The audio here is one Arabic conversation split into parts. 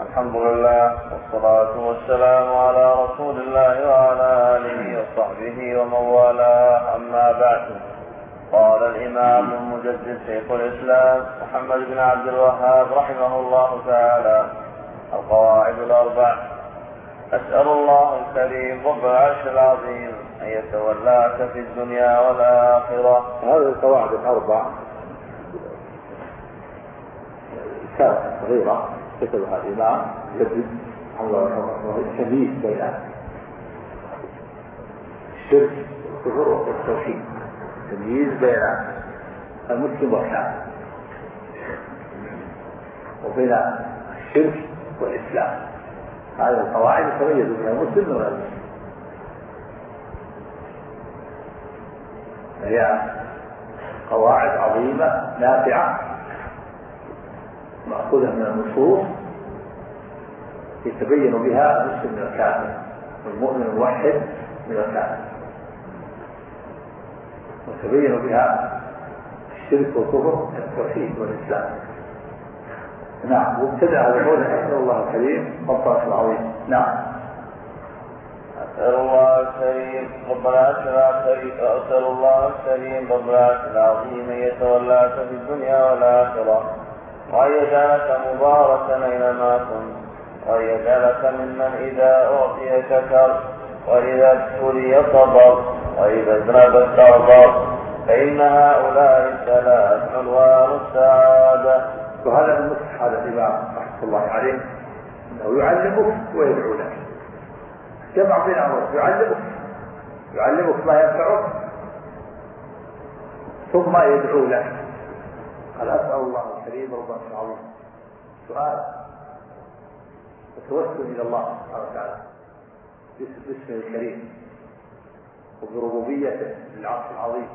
الحمد لله والصلاة والسلام على رسول الله وعلى آله وصحبه ومن والاه. أما بعد قال الإمام المجدد شيخ الإسلام محمد بن عبد الوهاب رحمه الله تعالى القواعد الأربع أسأل الله الكريم رب العرش العظيم أن يتولاك في الدنيا والآخرة. هذه القواعد الأربع كانت صغيرة. كتبها الإمام جدد التمييز بين الشرك والكفر والتوحيد التمييز بين المسلم والكافر وبين الشرك والإسلام. هذه القواعد يتميز بها المسلم من المسلم هي قواعد عظيمة نافعة. مأخوذة من النصوص يتبين بها المسلم من الكافر والمؤمن الموحد من الكافر. وتبين بها الشرك والكفر التوحيد والإسلام. نعم وابتدأ هذا القول أسأل الله الكريم. ربنا العظيم نعم. أسأل الله الكريم. أسأل الله الكريم. رب العرش العظيم يتولاك في الدنيا والآخرة. وأن يجعلك مباركا أينما كنت. وأن يجعلك ممن إذا أعطي شكر وإذا ابتلي صبر وإذا اذنب استغفر. فإن هؤلاء الثلاث عنوان السعادة. وهذا من نصح هذا الإمام رحمة الله عليه أنه يعلمك ويدعو لك. جمع بين أمرين يعلمك يعلمك ما ينفعك ثم يدعو لك. قال أسأل الله الكريم ربنا العظيم سؤال. التوسل إلى الله سبحانه وتعالى. باسمه الكريم. وبربوبيته للعرش العظيم.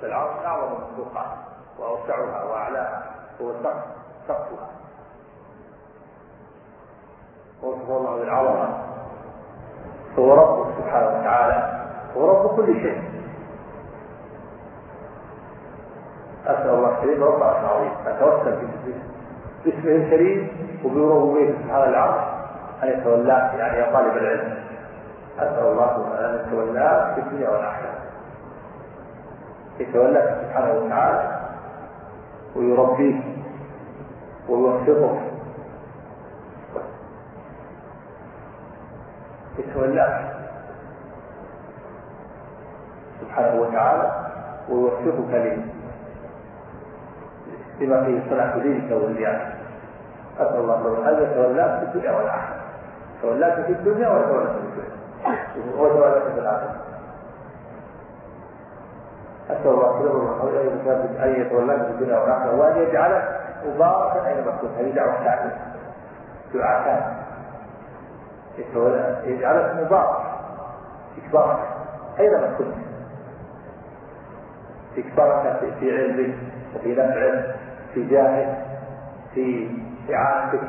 فالعرش أعظم المخلوقات وأوسعها وأعلاها. هو سقف سقفها. وصف الله بالعظمة هو رب سبحانه وتعالى. هو رب كل شيء. أسأل الله الكريم رب العرش العظيم. أتوسل باسمه الكريم وبربوبيته سبحانه العرش أن يتولاك يعني يا طالب العلم. أسأل الله أن يتولاك في الدنيا والآخرة. يتولاك سبحانه وتعالى ويربيك ويوفقك يتولاك سبحانه وتعالى ويوفقك له بما فيه صلاح دينك ولياك أسأل الله أن يتولاك في الدنيا والآخرة. تولاك في الدنيا ويتولاك في الدنيا. ويتولاك في الآخرة. أسأل الله أن يتولاك في الدنيا والآخرة. وأن يجعلك مباركا أينما كنت هذه دعوة ثانية دعاء ثاني يجعلك مبارك إكبارك أينما كنت إكبارك في علمك وفي نفعك في جاهك في إعانتك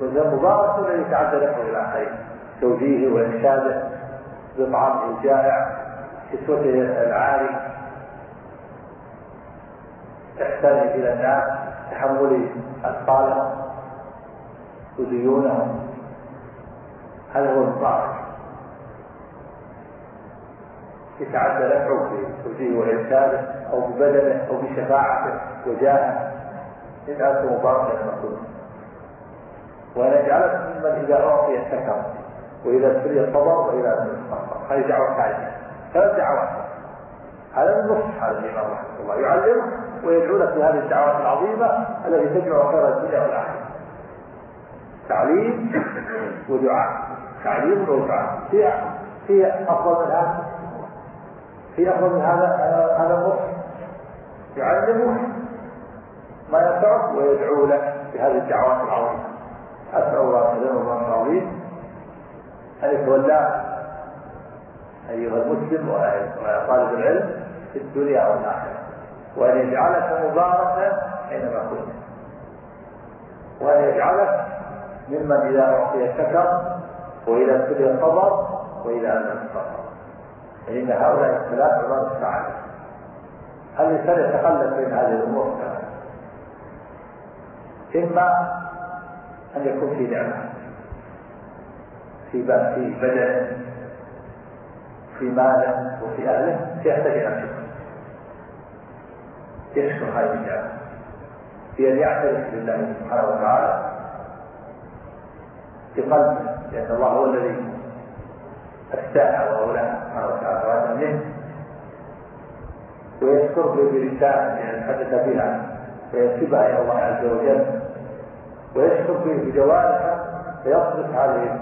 وذا مبارك الذي تعدى إلى خير. توجيهه وإرشاده بطعام الجائع كسوته العاري إحسانه إلى الناس تحمل أثقالهم وديونهم هذا هو المبارك يتعدى نفعه بتوجيهه وإرشاده أو ببدنه أو بشفاعته وجاهه يجعلك مباركا المقصود وأن يجعلك ممن إذا أعطي شكر وإذا ابتلي صبر لم يصبر هذه دعوة ثالثة ثلاث دعوات. هذا من نصح هذا الإمام رحمه الله يعلمك ويدعو لك بهذه الدعوات العظيمة التي تجمع خير الدنيا والآخرة. تعليم ودعاء. تعليم ودعاء. في في أفضل من من هذا هذا النصح يعلمك ما ينفعك ويدعو لك بهذه الدعوات العظيمة. أسأل الله سبحانه الله العظيم أن يتولاك أيها المسلم ويا طالب العلم في الدنيا والآخرة وأن يجعلك مباركا حينما كنت. وأن يجعلك ممن إذا أعطي شكر وإذا ابتلي صبر وإذا لم صبر فإن هؤلاء الثلاث عباد السعادة الإنسان يتخلف بين هذه الأمور؟ إما أن يكون في نعمة في في بدنه في ماله وفي أهله يحتاج إلى شكر. يشكر هذه النعمة. في أن يعترف بالله سبحانه وتعالى. بقلبه لأن الله هو الذي أفتاح وأولاه سبحانه وتعالى وأنا منه ويشكر بلسانه لأن حدث بها وينسبها إلى الله عز وجل. ويشكر به بجوارحه. فيصرف هذه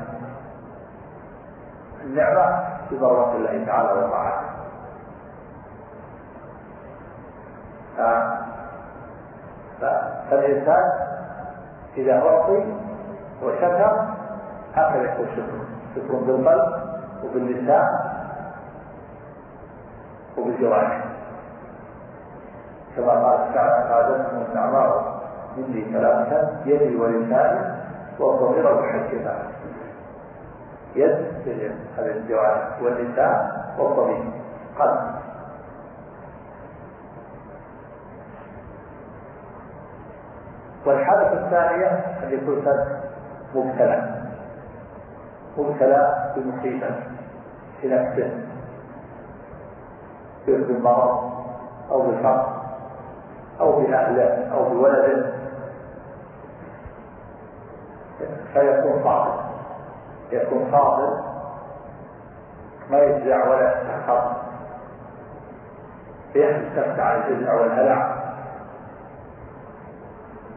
النعمة بمرضات الله تعالى وطاعته. فالإنسان إذا أعطي وشكر هكذا يكون شكر. شكر بالقلب وباللسان. وبالجوارح كما قال تعالى قادتهم الأعمار مني ثلاثة يدي ولساني والضمير بحجها يد هذه الجوارح واللسان والضمير. قلب. والحالة الثانية أن يكون مبتلى. مبتلى بمصيبة في نفسه. بالمرض أو بالفقر أو بأهله أو بولده فيكون صابر يكون صابر ما يجزع ولا يستحقر. يحدث نفسه على الجزع والهلع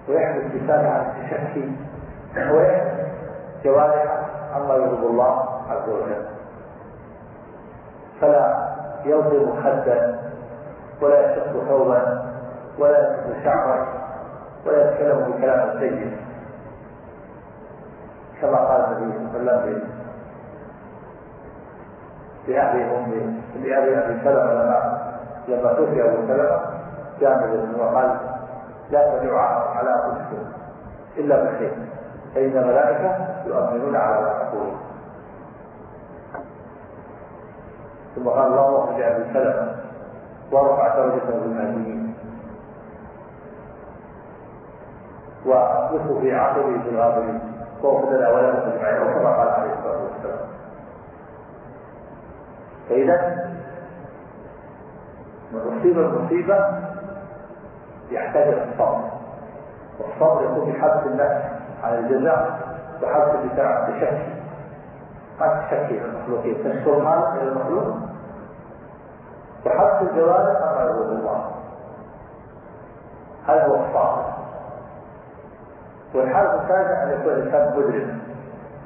ويحدث لسانه عن التشكي. ويحدث جوارحه عما يرضي الله عز وجل. فلا يضرب خدا ولا يشق ثوبا ولا يشق شعرا ولا يتكلم بكلام سيء. كما قال النبي صلى الله عليه وسلم لأهل أم لأهل أبي سلمة لما لما توفي أبو سلمة النبي وقال لا تدعوا على أنفسكم إلا بخير فإن الملائكة يؤمنون على ما تقولون ثم قال اللهم اخرج ابي سلمة ورفع درجته بالمهديين واصلحوا في عقبه في الغابرين واخذ لنا ولهم اجمعين أو كما قال عليه الصلاة والسلام. فإذا من اصيب المصيبة يحتاج إلى الصبر. والصبر يكون بحبس النفس على الجزاء وحبس اللسان عن ما تشكي المخلوقين تشكر المال إلى المخلوق وحبس الجوارح عما يرضي الله هذا هو الصبر والحالة الثالثة أن يكون الإنسان مدرك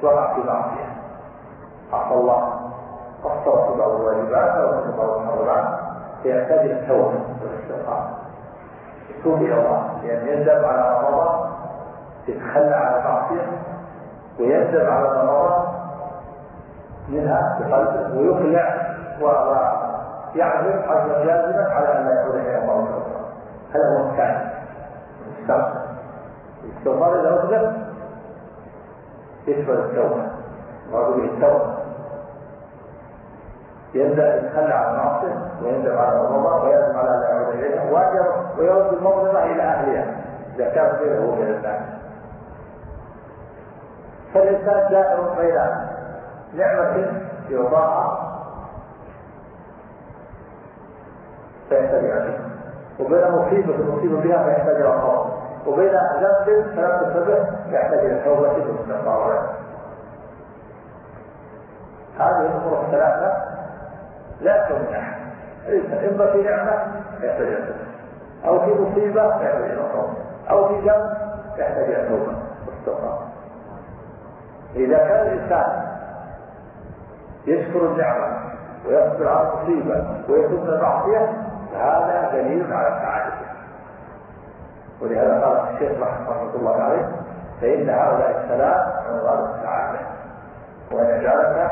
وقع في معصية عصى الله قصر في بعض الواجبات أو في بعض المحرمات فيحتاج إلى التوبة والاستغفار يتوب إلى الله لأن يندم على ما مضى يتخلى عن المعصية ويندم على ما مضى منها بقلبه ويقلع ويعزم عزما جازما على أن لا يكون إلى الله أخرى هذا هو الثاني المستغفر الاستغفار اذا اطلق يشمل التوبة. مراد به التوبة. يبدا يتخلى عن المعصيه ويندم على المضى ويعزم على ان لا يعود إليها. ويرد المظلمه إلى أهلها. إذا كان بينه وبين الناس فالإنسان دائر بين نعمة يعطاها فيحتاج إلى وبين مصيبة مصيبة بها فيحتاج إلى صبر. وبين ذنب فلم تنتبه يحتاج إلى توبة واستغفار هذه الأمور الثلاثة لا أحد إما في نعمة يحتاج إلى أو في مصيبة يحتاج إلى صبر. أو في ذنب يحتاج إلى توبة. واستغفار إذا كان الإنسان يشكر النعمة ويصبر على المصيبة ويتوب من المعصية فهذا دليل على سعادته ولهذا قال الشيخ رحمه الله عليه فإن هؤلاء الثلاث عنوان السعادة وأن يجعلك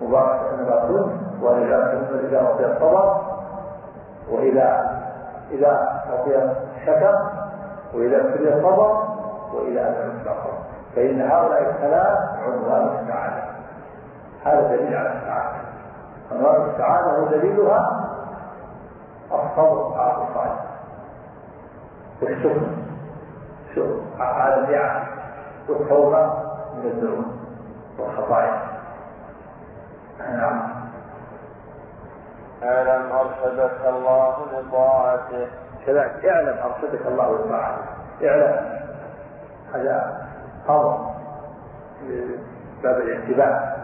مبارك كنت وأن يجعلك ممن إذا أعطي الصبر وإذا إذا أعطي الشكر وإذا ابتلي الصبر وإذا أنعم الصبر فإن هؤلاء الثلاث عنوان السعادة هذا دليل على السعادة. عنوان السعادة ودليلها الصبر على الصالح والشكر. على النعم والتوبة من الذنوب والخطايا. نعم. اعلم أرشدك الله لطاعته؟ كذلك. اعلم أرشدك الله لطاعته. اعلم. هذا أمر باب الانتباه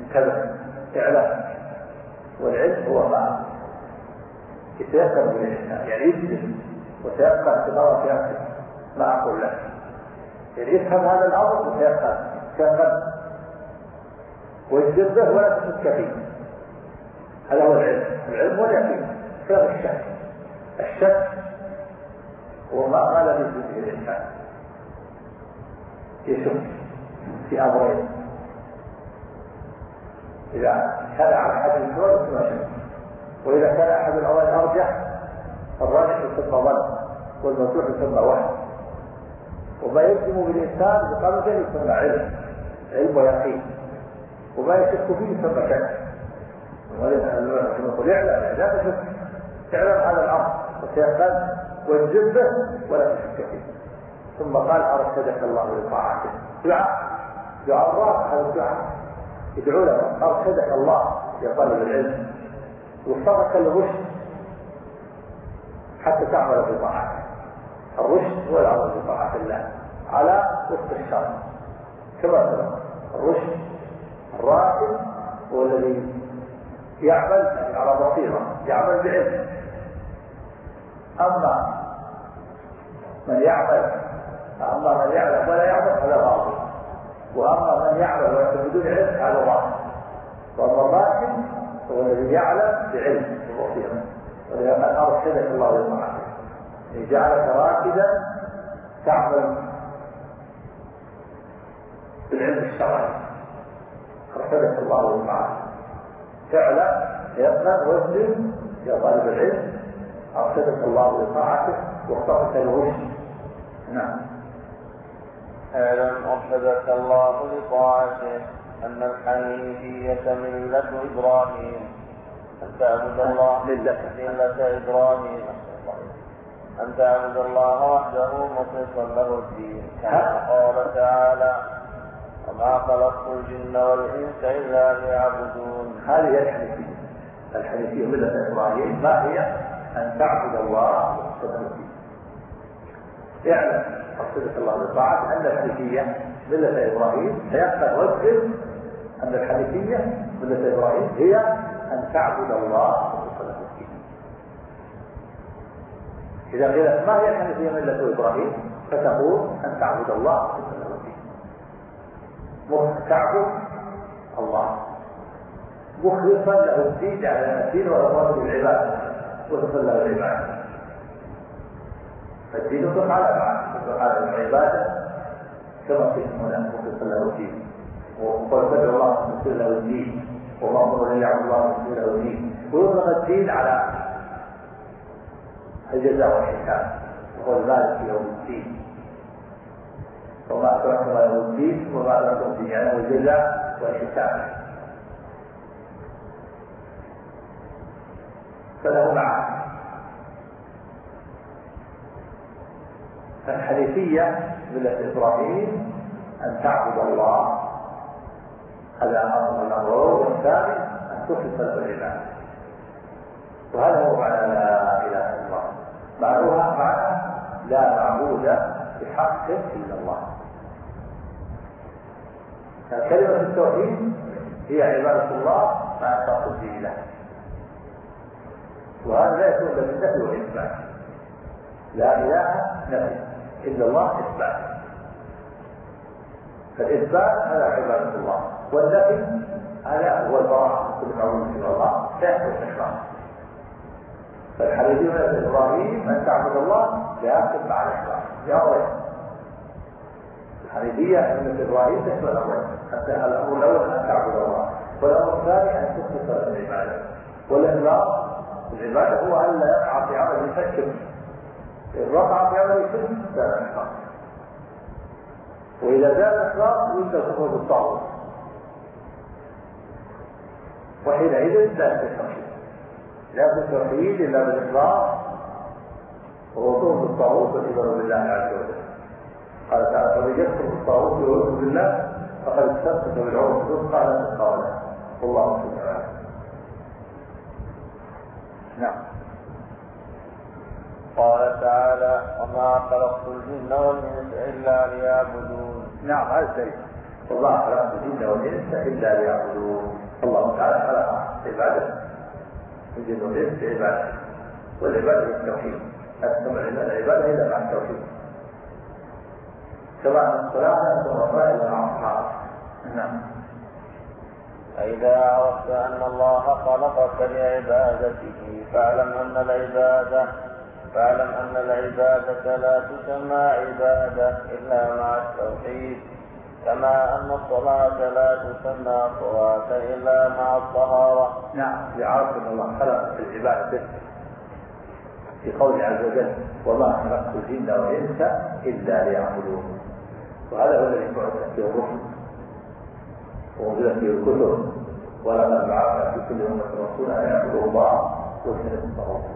انتبه اعلم والعلم هو ما يتيقن به. الانسان يعني يجلس وتيقن نظر في ما أقول لك. يعني يفهم هذا الأمر وتيقن تيقن ويجذب به ولا تشك فيه هذا هو العلم. العلم هو اليقين. الشك. الشك هو ما قال به الإنسان. يشك في أمرين. إذا على أحد يسمى شك. وإذا كان أحد الأوائل أرجح فالراجح يسمى ظن والمرجوح يسمى وهم وما يلزم بالإنسان بقلبه يسمى علم علم ويقين. وما يشك فيه يسمى شك. ولذا يقول اعلم لا تشك اعلم هذا الأمر وتيقن وانجب به ولا تشك فيه. ثم قال أرشدك الله لطاعته. دعاء. دعاء الله هذا الدعاء. يدعو له. أرشدك الله يا طالب العلم. وفقك الرشد حتى تعمل بطاعته الرشد هو العمل بطاعة الله. على وفق الشرع كما سبق الرشد الراشد هو الذي يعمل على بصيرة يعمل بعلم. أما من يعمل أما من يعلم ولا يعمل فلا غاضب وأما من يعمل ولكن بدون علم هذا ضال وأما الراشد هو الذي يعلم بعلم وبصيره ولهذا أرشدك الله لطاعته يعني جعلك راكدا تعمل بالعلم الشرعي أرشدك الله لطاعته فعلا يقرا ويسلم يا طالب العلم. أرشدك الله لطاعته واخترت الرشد نعم. اعلم أرشدك الله لطاعته أن الحنيفية ملة إبراهيم؟ أن تعبد الله ملة إبراهيم. أن تعبد الله وحده مخلصا له الدين كما قال تعالى وما خلقت الجن والإنس إلا ليعبدون. هذه الحنيفية. الحنيفية ملة إبراهيم. ما هي؟ أن تعبد الله وحده الدين. اعلم. أرشدك الله للطاعات أن الحنيفية ملة إبراهيم فيقبل ويكذب أن الحنيفية ملة إبراهيم هي أن تعبد الله إذا قيل ما هي الحنيفية ملة إبراهيم؟ فتقول أن تعبد الله. تعبد الله. مخلصا له الدين على الدين والأمر بالعبادة وتصل له العبادة. فالدين يطلق على على العبادة كما في هنا مخلصا له الدين وقد تدعو الله مخلصا له الدين وما أمر ان يعبد الله مخلصا له الدين. ويطلق الدين على الجزاء والحساب وهو المالك يوم الدين. وما أدركم يوم الدين وما أدركم به يعني الجزاء والحساب. فله معاني الحنيفية ملة إبراهيم أن تعبد الله. هذا أمر الأمر. والثاني أن تخلص له العبادة وهذا هو معنى لا إله إلا الله. معنوها معنى لا معبود بحق إلا الله. كلمة التوحيد هي عبادة الله مع التوحيد له وهذا لا يكون إلا بالنفي والاثبات لا إله نفي إلا الله إثبات. فالإثبات هذا عبادة الله. والنفي هذا هو البراءة كل معبود من الله. تحت الإخلاص. فالحديث من إبراهيم أن تعبد الله لكن مع الإخلاص. يا غير الحنيفية من إبراهيم تشمل الأمرين حتى الأمر الأول أن تعبد الله. والأمر الثاني أن تخلص العبادة والإخلاص العبادة هو أن لا يقع في عمل يفكر. في عمل الشرك زال الإخلاص وإذا زال الإخلاص يبدأ الكفر بالطاغوت وحينئذ لا يصير توحيد. لا يصير توحيد إلا بالإخلاص. ووصول بالطاغوت والإيمان بالله عز وجل. الطاغوت والعياذ بالله فقد استمسك بالعروة الوثقى تنقى لها والله سبحانه نعم قال تعالى وما خلقت الجن والإنس إلا ليعبدون. نعم هذا الدليل والله خلق الجن والإنس إلا ليعبدون. الله تعالى خلق عبادة. الجن والإنس عباده والعبادة التوحيد. أكثر العبادة إلا مع التوحيد. سواء الصلاة ثم الصلاه مع الصحابه نعم. فإذا عرفت أن الله خلقك لعبادته فاعلم أن العبادة فاعلم أن العبادة لا تسمى عبادة إلا مع التوحيد كما أن الصلاة لا تسمى صلاة إلا مع الطهارة. نعم لعرف أن الله خلق في العبادة. في قوله عز وجل وما خلقت الجن والإنس إلا ليعبدون. وهذا هو الذي بعث فيه الرسل وأنزلت فيه الكتب ولقد بعثنا في كل أمة رسولا أن يعبدوا الله واجتنبوا الطاغوت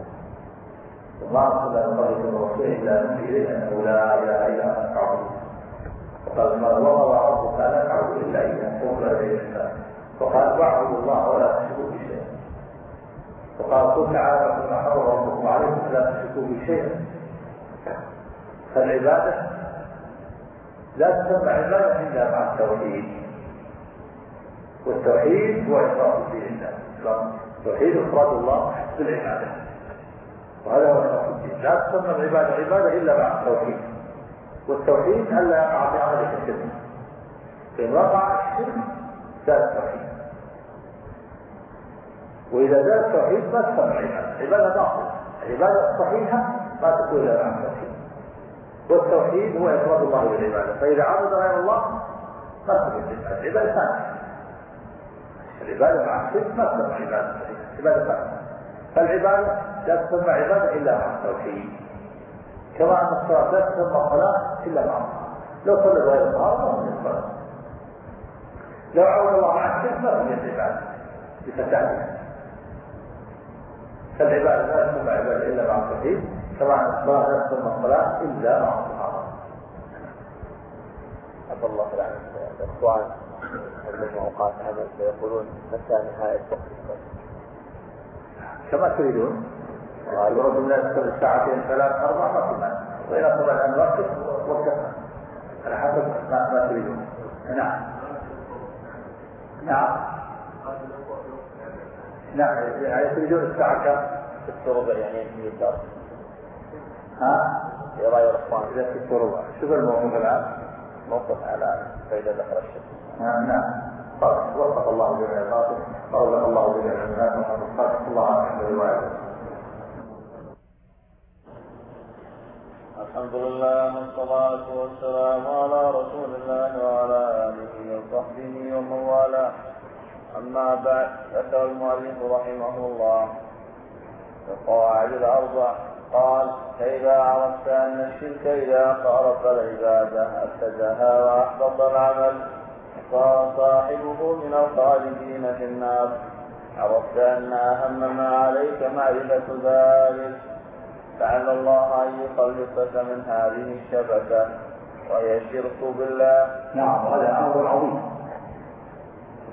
وما أرسلنا من قبلك من رسول إلا نوحي إليه أنه لا إله إلا أنت فاعبده وقال ما وقضى ربك لا تعبد إلا إياه وهو إليه الإحسان وقال واعبدوا الله ولا تشركوا به شيئا وقال قل تعالى كما حرم ربكم عليكم لا تشركوا به شيئا فالعبادة لا تسمى عبادة إلا مع التوحيد والتوحيد هو إفراد دين الله توحيد إفراد الله بالعبادة وهذا هو الدين لا تسمى العبادة عبادة إلا مع التوحيد. والتوحيد ألا يقع في عملك الشرك فإن وقع الشرك زاد التوحيد. وإذا زاد التوحيد ما تسمى عبادة عبادة باطلة. العبادة الصحيحة ما تكون إلا مع التوحيد. والتوحيد هو إفراد الله بالعبادة فإذا عبد غير الله ما تكون عبادة عبادة ثانية. العبادة مع الشرك ما تسمى عبادة صحيحة عبادة ثانية. فالعبادة لا تسمى عبادة إلا مع التوحيد. كما أن الصلاة لا تسمى صلاة إلا مع لو صلى غير الطهارة ما الصلاة. لو عود الله مع الشرك ما في العبادة. بفتاتها فالعبادة لا تسمى عبادة إلا مع التوحيد. كما أن الصلاة لا تسمى صلاة إلا مع الطهارة عبد الله الآن الإخوان عندهم أوقات عمل فيقولون متى نهاية وقت الصلاة كما تريدون. يرد من الساعتين ساعتين ثلاث أربع ما في مانع أطلب أن نوقف وقفنا على حسب ما, ما تريدون نعم. نعم. نعم. يعني تريدون الساعة كم؟ ست ربع يعني يمكن الدرس ها؟ في رأي الإخوان. إذا ست ربع. شوف الموقف الآن. موقف على فإذا دخل الشمس نعم وفق الله جميع الباطل ورزق الله جميع الناس وحفظ الله عنه روايته الحمد لله والصلاة والسلام على رسول الله وعلى آله وصحبه ومن والاه. أما بعد ذكر المؤلف رحمه الله. القواعد الأربع قال فإذا عرفت أن الشرك إذا قارب العبادة أفسدها وأحبط العمل صار صاحبه من الخالدين في النار. عرفت أن أهم ما عليك معرفة ذلك. لعل الله أن يخلصك من هذه الشبكة وهي الشرك بالله. نعم هذا أمر عظيم.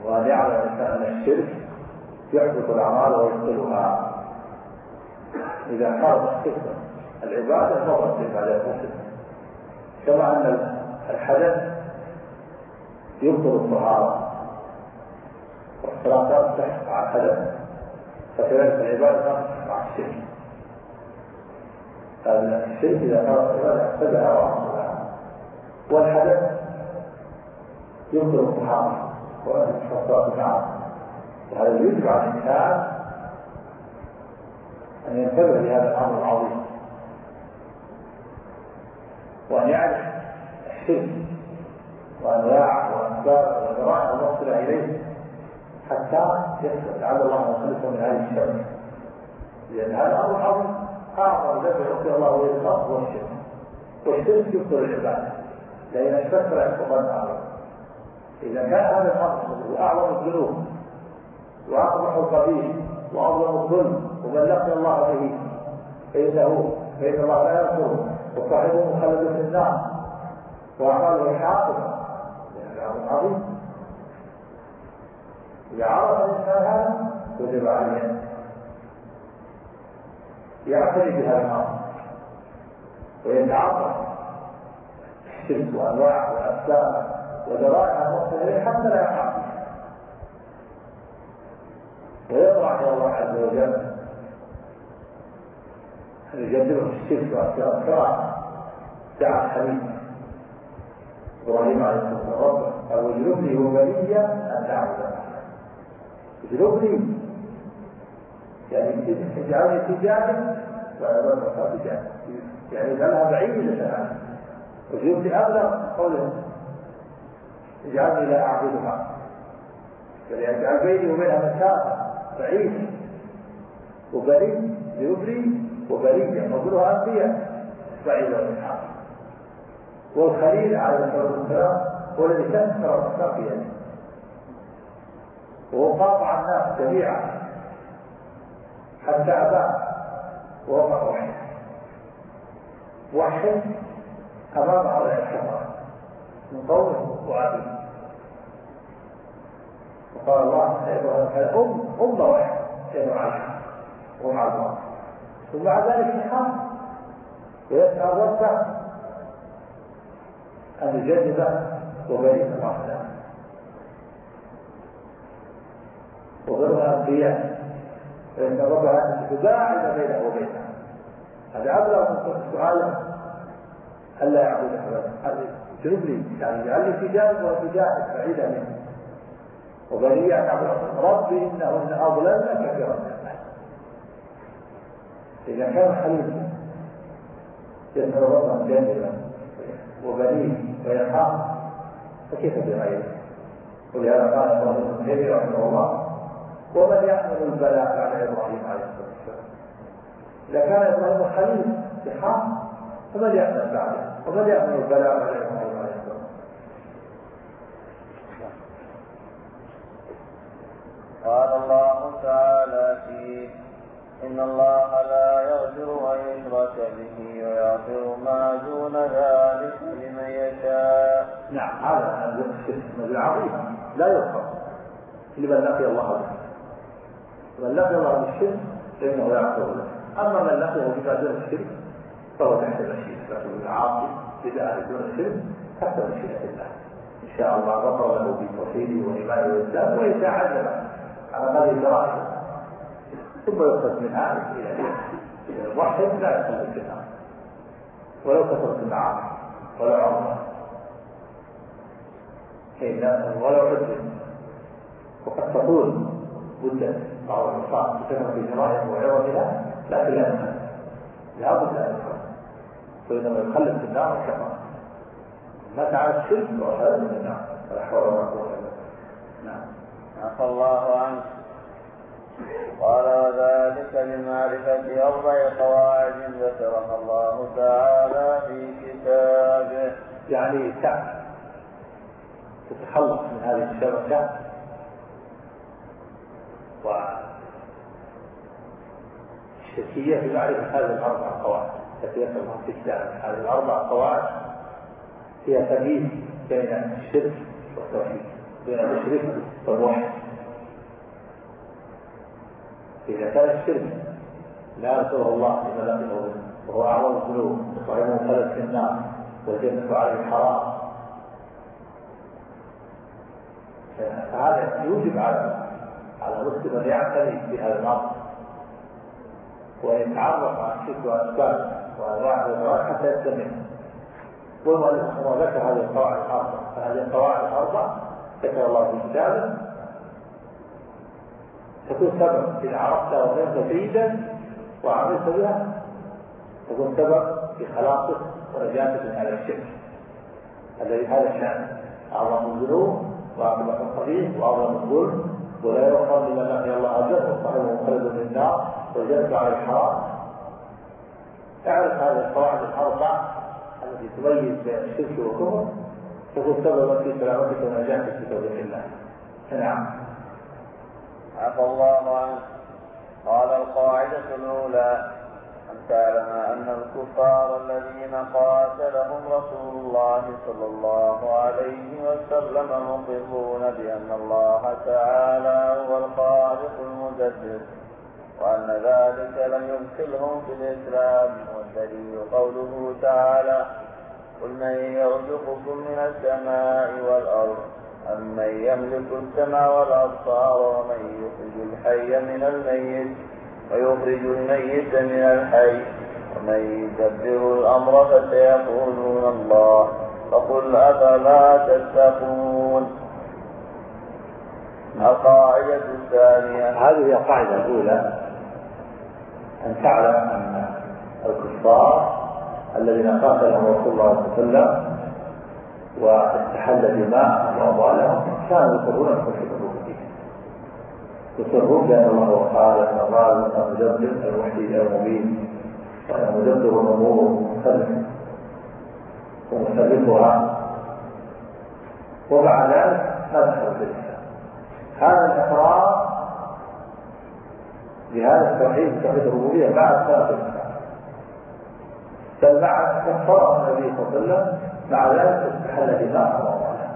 وأن يعلم أن الشرك يحبط الأعمال ويبطلها. إذا خرج الشرك العبادة فقط العبادة كما أن الحدث يبطل الطهارة. والصلاة لا تصح مع الحدث. فكذلك العبادة لا تصح مع الشرك. الشرك إذا كانت العبادة أفسدها وأصلها والحدث يبطل الطهارة والصلاة معه وهذا يجب على الإنسان أن ينتبه لهذا الأمر العظيم وأن يعرف الشرك وأنواع وأسباب وذرائع الموصلة إليه حتى يسلم لعل الله يخلصه من هذه الشر لأن هذا أمر عظيم أعظم ذنب يغفر الله به الخاص هو الشرك والشرك يبطل العبادة لأن الشرك لا يحكم الأمر إذا كان هذا الأمر هو أعظم الذنوب وأقبح القبيح وأظلم الظلم لقي الله به فإنه فإن الله لا يغفره وصاحبه مخلد في النار. وأعماله حاطمة لأنه عظيم. إذا عرف الإنسان هذا وجب عليه يعتني بهذا الأمر ويتعرف الشرك وأنواعه وأسبابه ودرائها المختلفة حتى لا يقع ويطرح إلى الله عز وجل أن يجنبه الشرك وأسباب الكراهة دعا الحبيب إبراهيم عليه الصلاة والسلام ربه أو اجلبني وبني أن نعبد اجلبني يعني اجعلني تجاهي ولا تجاهي يعني اجعلها بعيدة عنه وجلبني أبلغ قوله اجعلني لا أعبدها بل يجعل بيني وبينها مسافة بعيدة وبريء ليبري وبرية وكلها أنبياء بعيدة من الحق. والخليل عليه الصلاة والسلام هو الذي كسر في يده وهو قاطع الناس جميعا. حتى أباه ووقع وحيد وحيد أمام هؤلاء الحمار. من قومه وعبده وقال الله كان أم أمة واحدة كانوا على الحق ومع الله. ومع ذلك الحق ويسأل ربه أن يجنب وبريء الرحمن وغيرها الأنبياء. فإن ربها تباعد بينه وبينها هذا أبلغ من سؤال ألا يعبد هذا جنوب لي يعني اجعل لي في جانب وفي جانب بعيدا منه وبني أن عبد رب إنهن أضللن كثيرا من الناس. إذا كان خليل يسأل ربا جانبا وبنيه ويخاف فكيف بغيره؟ ولهذا قال إبراهيم بن رحمه الله. ومن يحمل البلاء بعد إبراهيم عليه الصلاة والسلام إذا كان إبراهيم خليل يخاف فمن يحمل بعده ومن يحمل البلاء بعد إبراهيم قال الله تعالى فيه إن الله لا يغفر أن يشرك به ويغفر ما دون ذلك لمن يشاء. نعم هذا الشرك عظيم لا يغفر لمن لقي الله به. من لقي الله بالشرك فإنه يغفر له. أما من لقيه بما دون الشرك فهو تحت المشيئة لكن العاصي إذا دون الشرك تحت مشيئة الله. إن شاء الله غفر له بتوحيده وإيمانه والإسلام وإن شاء على هذه الدراهم ثم يخرج منها إلى الموحد لا يخرج النار. ولو كثرت النعام ولا عمره ولو عدل وقد تطول مدة. بعض العصاة بكثرة جرائم وعظمها لكن لا يخرج لابد أن يخرج وانما يخلد في النار كما. مات على الشرك وخرج من النار. ولا حول ولا قوة بالله. نعم. عفى الله عنك قال وذلك لمعرفة أربع قواعد ذكرها الله تعالى في كتابه. يعني تتخلص من هذه الشبكة. والشركية بمعرفة هذه الأربع قواعد التي في كتابه هذه الأربع قواعد هي تمييز بين الشرك والتوحيد بين المشرك والموحد. إذا كان الشرك لا يغفره الله لما لم يغفر وهو أعظم الذنوب وصاحبه خلد في النار والجنة عليه الحرام. فهذا يوجب على على المسلم أن يعتني بهذا الأمر وأن يتعرف على الشرك وأسبابه وأنواعه حتى يستمر. والمؤلف ذكر هذه القواعد الأربع فهذه القواعد الأربع ذكر الله في كتابه. تكون سبب إذا عرفتها وفهمت جيدا وعملت بها تكون سبب في خلاصك ونجاتك من هذا الشرك. الذي هذا الشأن أعظم الذنوب وأعظم القبيح وأعظم الظلم. ولا يغفر لمن لقي الله أجر وصاحبه مخلد في النار على الحرام اعرف هذه القواعد الأربع التي تميز بين الشرك والكفر تكون سببا في سلامتك ونجاتك في توفيق الله نعم عفى الله عنه قال القاعدة الأولى أن تعلم أن الكفار الذين قاتلهم رسول الله صلى الله عليه وسلم مقرون بأن الله تعالى هو الخالق المدبر وأن ذلك لم يدخلهم في الإسلام والدليل قوله تعالى قل من يرزقكم من السماء والأرض أمن يملك السماء والأبصار ومن يخرج الحي من الميت؟ ويخرج الميت من الحي ومن يدبر الأمر فسيقولون الله. فقل أفلا تتقون؟ القاعدة الثانية. هذه هي القاعدة الأولى. أن تعلم أن الكفار الذين قاتلهم رسول الله صلى الله عليه وسلم واستحل دماءهم وأموالهم كانوا يقرون التوحيد يصرون بأن الله الخالق الرازق المدبر الوحيد المبين. مدبر الأمور ومسلف ومسلفها ومع ذلك الإسلام. هذا الإقرار بهذا التوحيد توحيد الربوبية بعد ثلاث الإسلام. بل مع كفره النبي صلى الله عليه وسلم مع ذلك استحل دماءه وأمواله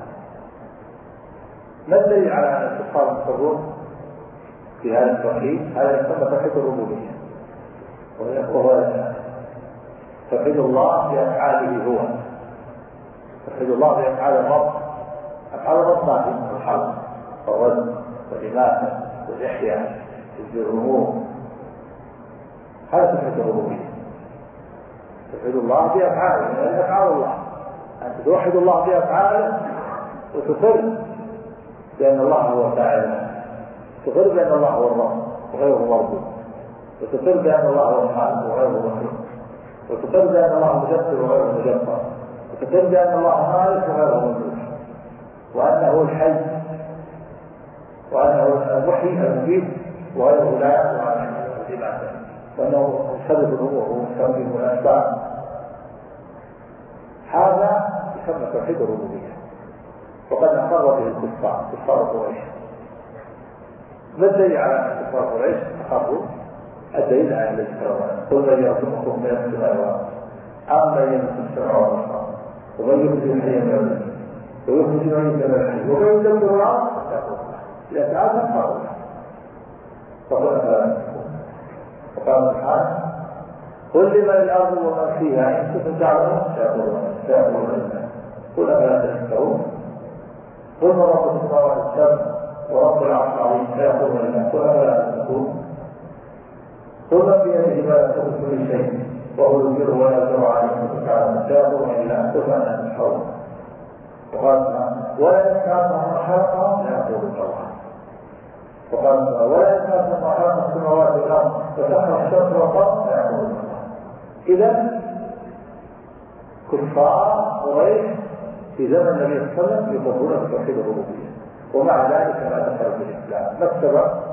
ما الدليل على أن الكفار مصرون؟ في هذا التوحيد هذا يسمى توحيد الربوبية. وهو توحيد الله بأفعاله هو. توحيد الله بأفعال الرب. أفعال الرب ما في؟ الحلق والرد والإماتة والإحياء الأمور. هذا توحيد الربوبية. توحيد الله بأفعاله لأن أفعال الله. أن توحد الله بأفعاله وتقر. بأن الله هو فاعل تقر بأن الله هو الرب وغيره مربوط وتقر بأن الله هو الخالق وغيره مخلوق وتقر بأن الله مدبر وغيره مدبر وتقر بأن الله مالك وغيره مملوك وأنه الحي. وأنه المحيي المجيب. وغيره لا على العبادة وأنه مسبب الأمور ومسبب الأسباب هذا يسمى توحيد الربوبية. وقد أقر به الكفار كفار قريش. ما الدليل على أن كفار قريش أخافوا؟ الدليل على الذي قل من يرزقكم من السماء والأرض. اما يملك السماء والأرض؟ ومن يخرج الحي من الميت ويخرج الميت من الحي ومن يدبر الأرض اذا تعالى افلا وقال سبحانه قل لمن الأرض ومن فيها إن كنتم تعلمون. سيقولون سيقولون. قل أفلا تذكرون قل من رب السماوات السبع ورب العرش العظيم. فيقول لنا. ولا تكون قل بيده ما يكون كل شيء. وهو يجر ولا يجر عليكم تعالى فيقول لنا. قل أنا تشعرون وقال ولا يتكاثر حلقا فيقول الله وقال ولا يتكاثر حلقا السماوات والأرض. وسخر الشمس والقمر. فيقول الله إذا كفار قريش في زمن النبي صلى الله عليه وسلم يقرون بتوحيد الربوبية. ومع ذلك ما دخلوا في الإسلام. ما السبب؟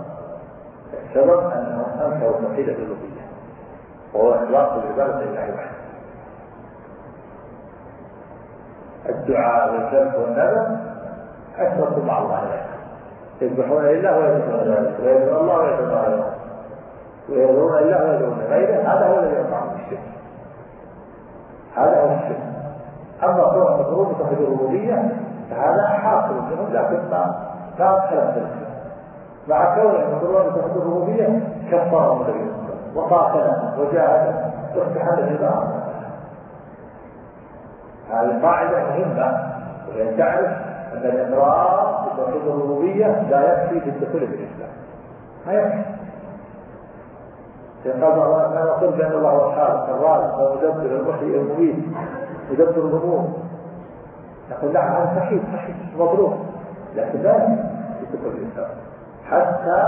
السبب انهم انكروا توحيد الالوهيه وهو اخلاص العبادة لله وحده الدعاء والذبح والندم اشركوا مع الله غيره يذبحون لله ويذبحون ذلك ويدعون الله ويدعون غيره ويدعون لله ويدعون غيره هذا هو الذي يقع في الشرك. هذا هو الشرك. مفروض توحيد الربوبيه فهذا حاصل. منهم لكن ما ما في مع كونهم يقولون بتوحيد الربوبية كفرهم النبي وقاتلهم وجاهدهم واستحل الإمام هذه قاعدة مهمة. وهي تعرف أن الإقرار بتوحيد الربوبية لا يكفي في الدخول في الإسلام. ما يكفي. قال الله نقول بأن الله هو الخالق الرازق المدبر المحيي المميت. مدبر الأمور نقول نعم هذا صحيح صحيح مبروك لكن لا في كفر الإسلام حتى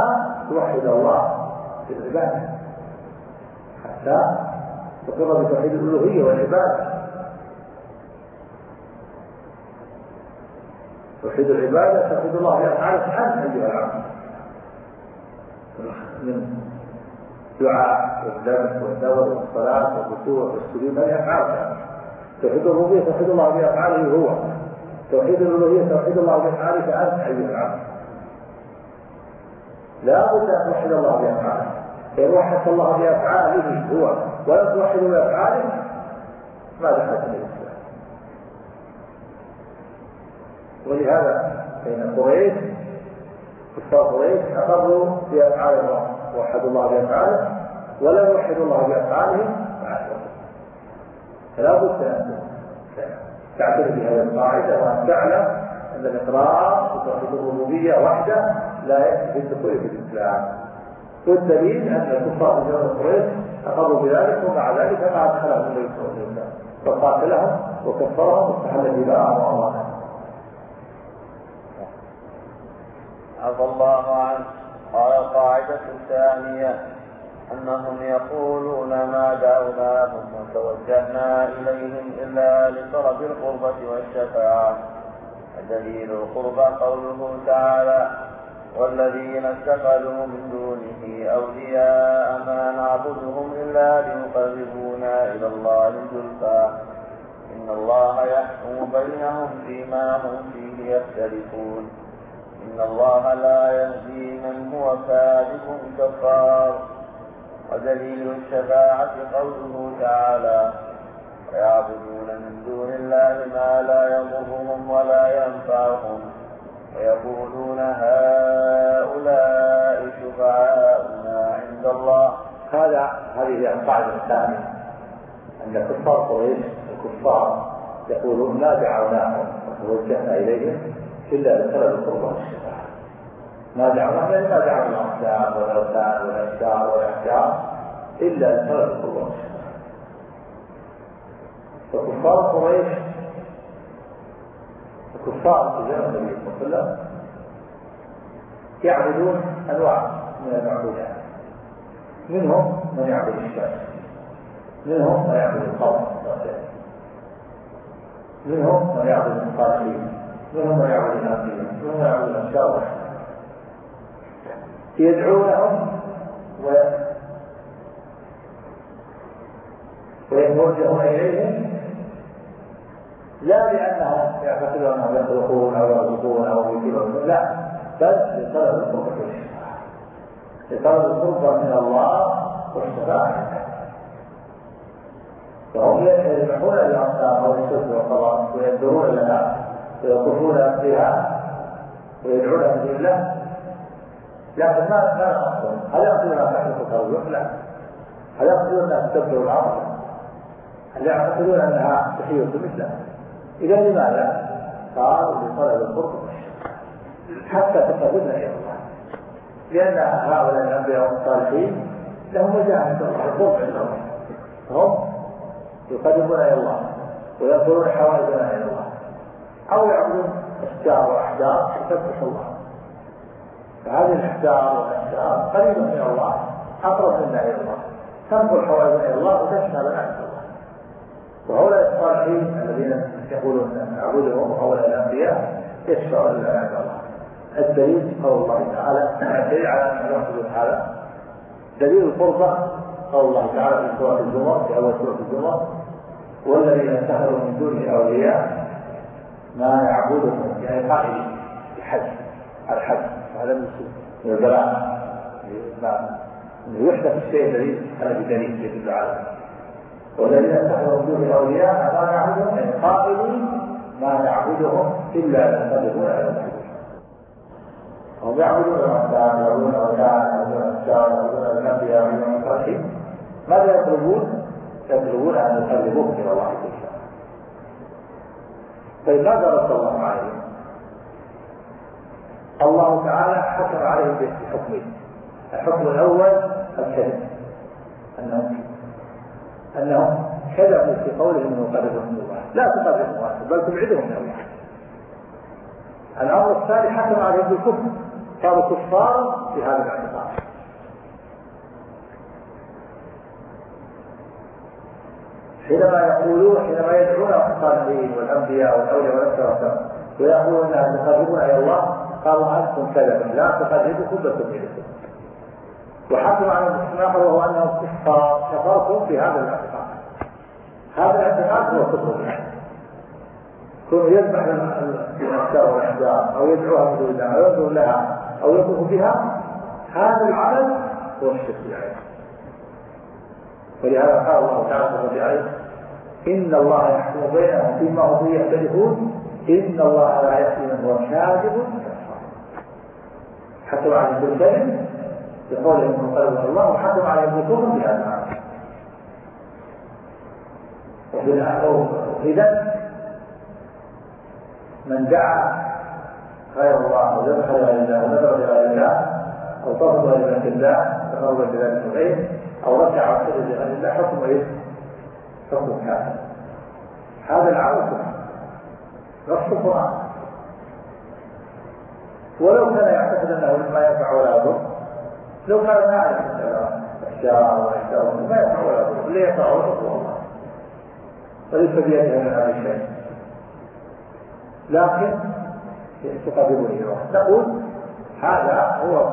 توحد الله في العبادة. حتى تقر بتوحيد الألوهية والعبادة. توحيد العبادة توحيد الله. بأفعال سبحانه أيها العبد. من دعاء والذبح والنذر والصلاة والركوع والسجود هذه أفعال توحيد الربوبية توحيد الله بأفعاله هو. توحيد الألوهية توحيد الله بأفعاله فأنت أيها العبد. لا بد أن توحد الله بأفعاله فإن وحدت الله بأفعاله هو. ولم توحدوا بأفعالهم ما دخلت في الإسلام. ولهذا بين قريش كفار قريش أقروا بأفعال الله. وحدوا الله بأفعاله ولم يوحدوا الله بأفعالهم فلا بد أن تعترف بهذه القاعدة وأن تعلم أن الإقرار بتوحيد الربوبية وحده لا يكفي في الدخول في الإسلام. والدليل أن الكفار في جنة قريش أقروا بذلك ومع ذلك ما أدخلهم النبي صلى الله عليه وسلم. فقاتلهم وكفرهم واستحل دماءهم وأموالهم عفى الله عنه. قال القاعدة الثانية. أنهم يقولون ما دعوناهم وتوجهنا إليهم إلا لطلب القربة والشفاعة. دليل القربى قوله تعالى والذين اتخذوا من دونه أولياء ما نعبدهم إلا ليقربونا إلى الله زلفى. إن الله يحكم بينهم فيما هم فيه يختلفون. إن الله لا يهدي من هو كاذب كفار. ودليل الشفاعة قوله تعالى ويعبدون من دون الله ما لا يضرهم ولا ينفعهم ويقولون هؤلاء شفعاؤنا عند الله. هذا هذه القاعدة الثانية. أن كفار قريش الكفار يقولون ما دعوناهم وتوجهنا إليهم إلا القربى والشفاعة ما يعني ما دعونا الأصنام والأوثان والأشجار والأحجار إلا لطلب القربى والشفاعة فكفار قريش الكفار في زمن النبي صلى الله عليه وسلم يعبدون أنواع من المعبودات. منهم من يعبد الشمس منهم من يعبد القمر منهم من يعبد الصالحين منهم من يعبد الانبياء منهم من يعبد يدعونهم و ويتوجهون إليهم لا لأنهم يعتقدون انهم يخلقون أو يرزقون أو يكلون لا بل لطلب القرب لطلب القرب من الله والشفاعة. فهم يذبحون أو الشرك والقضاء وينذرون لها ويطوفون بها ويدعون دون الله لكن ما ما هل يقصدون أن تحدث الترويح؟ لا هل يقصدون أن تبدو الأرض؟ هل يعتقدون أنها تحية مثله؟ إذا لماذا؟ قال لطلب القرب حتى تقربنا إلى الله لأن هؤلاء الأنبياء والصالحين لهم مجال القرب عند الله هم يقربون إلى الله وينظرون حوائجنا إلى الله أو يعبدون أشجار وأحجار تسبح الله فهذه الأحجار والأشجار قريبة من الله أقرب منا إلى الله تنظر حوائجنا إلى الله وتشمل عند الله. وهؤلاء الصالحين الذين يقولون نعبدهم هؤلاء الأنبياء يشفعون لنا عند الله. الدليل قول الله تعالى الدليل على أن يقصد هذا دليل القربة قول الله تعالى في سورة الزمر في أول سورة الزمر والذين اتخذوا من دونه أولياء ما يعبدهم يعني قائل الحج الحج. هذا من البلاء يحدث الشيء الذي هذا بدليل يدل على والذين اتخذوا من دونه أولياء ما نعبدهم يعني قائلين ما نعبدهم إلا لنقربونا إلى الله هم يعبدون الاوثان يعبدون الاوثان يعبدون الاشجار يعبدون الانبياء يعبدون الصالحين ماذا يطلبون؟ يطلبون أن يقربوهم إلى الله سبحانه طيب ماذا رد الله عليهم؟ الله تعالى حكم عليهم بحكمين الحكم الأول الكذب. انهم أنهم كذبوا في قولهم انه قربهم من الله. لا تقربهم الله بل تبعدهم من الله. الأمر الثاني حكم عليهم بالكفر. صاروا كفارا في هذا الاعتقاد. حينما يقولون حينما يدعون الصالحين والأنبياء والأولياء والاسرى ويقولون ان تقربون إلى الله قالوا أنتم كذبا لا تقربكم بل تبعدكم وحكم على الآخر وهو كفار كفرتم في هذا الاعتقاد. هذا الاعتقاد هو كفر كون يذبح الاشجار والاحجار أو يدعوها من دون الله أو ينظر لها أو يطوف بها هذا العمل هو الشرك يعني ولهذا قال الله تعالى في الآية إن الله يحكم بينهم فيما هم فيه يختلفون. إن الله لا يهدي من هو كاذب حتى على الكلم بقول ابن قلب الله وحكم على ابن كفر بهذا المعنى إذا من دعا غير الله وذبح لغير الله ونذر لغير الله أو طرد لغير الله تقرب بذلك الغير أو رجع وسجد لغير الله حكم إيه؟ حكم كافر. هذا العمل نص القرآن. ولو كان يعتقد أنه ما ينفع ولا يضر. لو كان ما يعرف الشارع والأشجار ما ينفع ولا يضر. اللي ينفع ولا الله وليس بيده من هذا الشيء. لكن تقربه إلى نقول هذا هو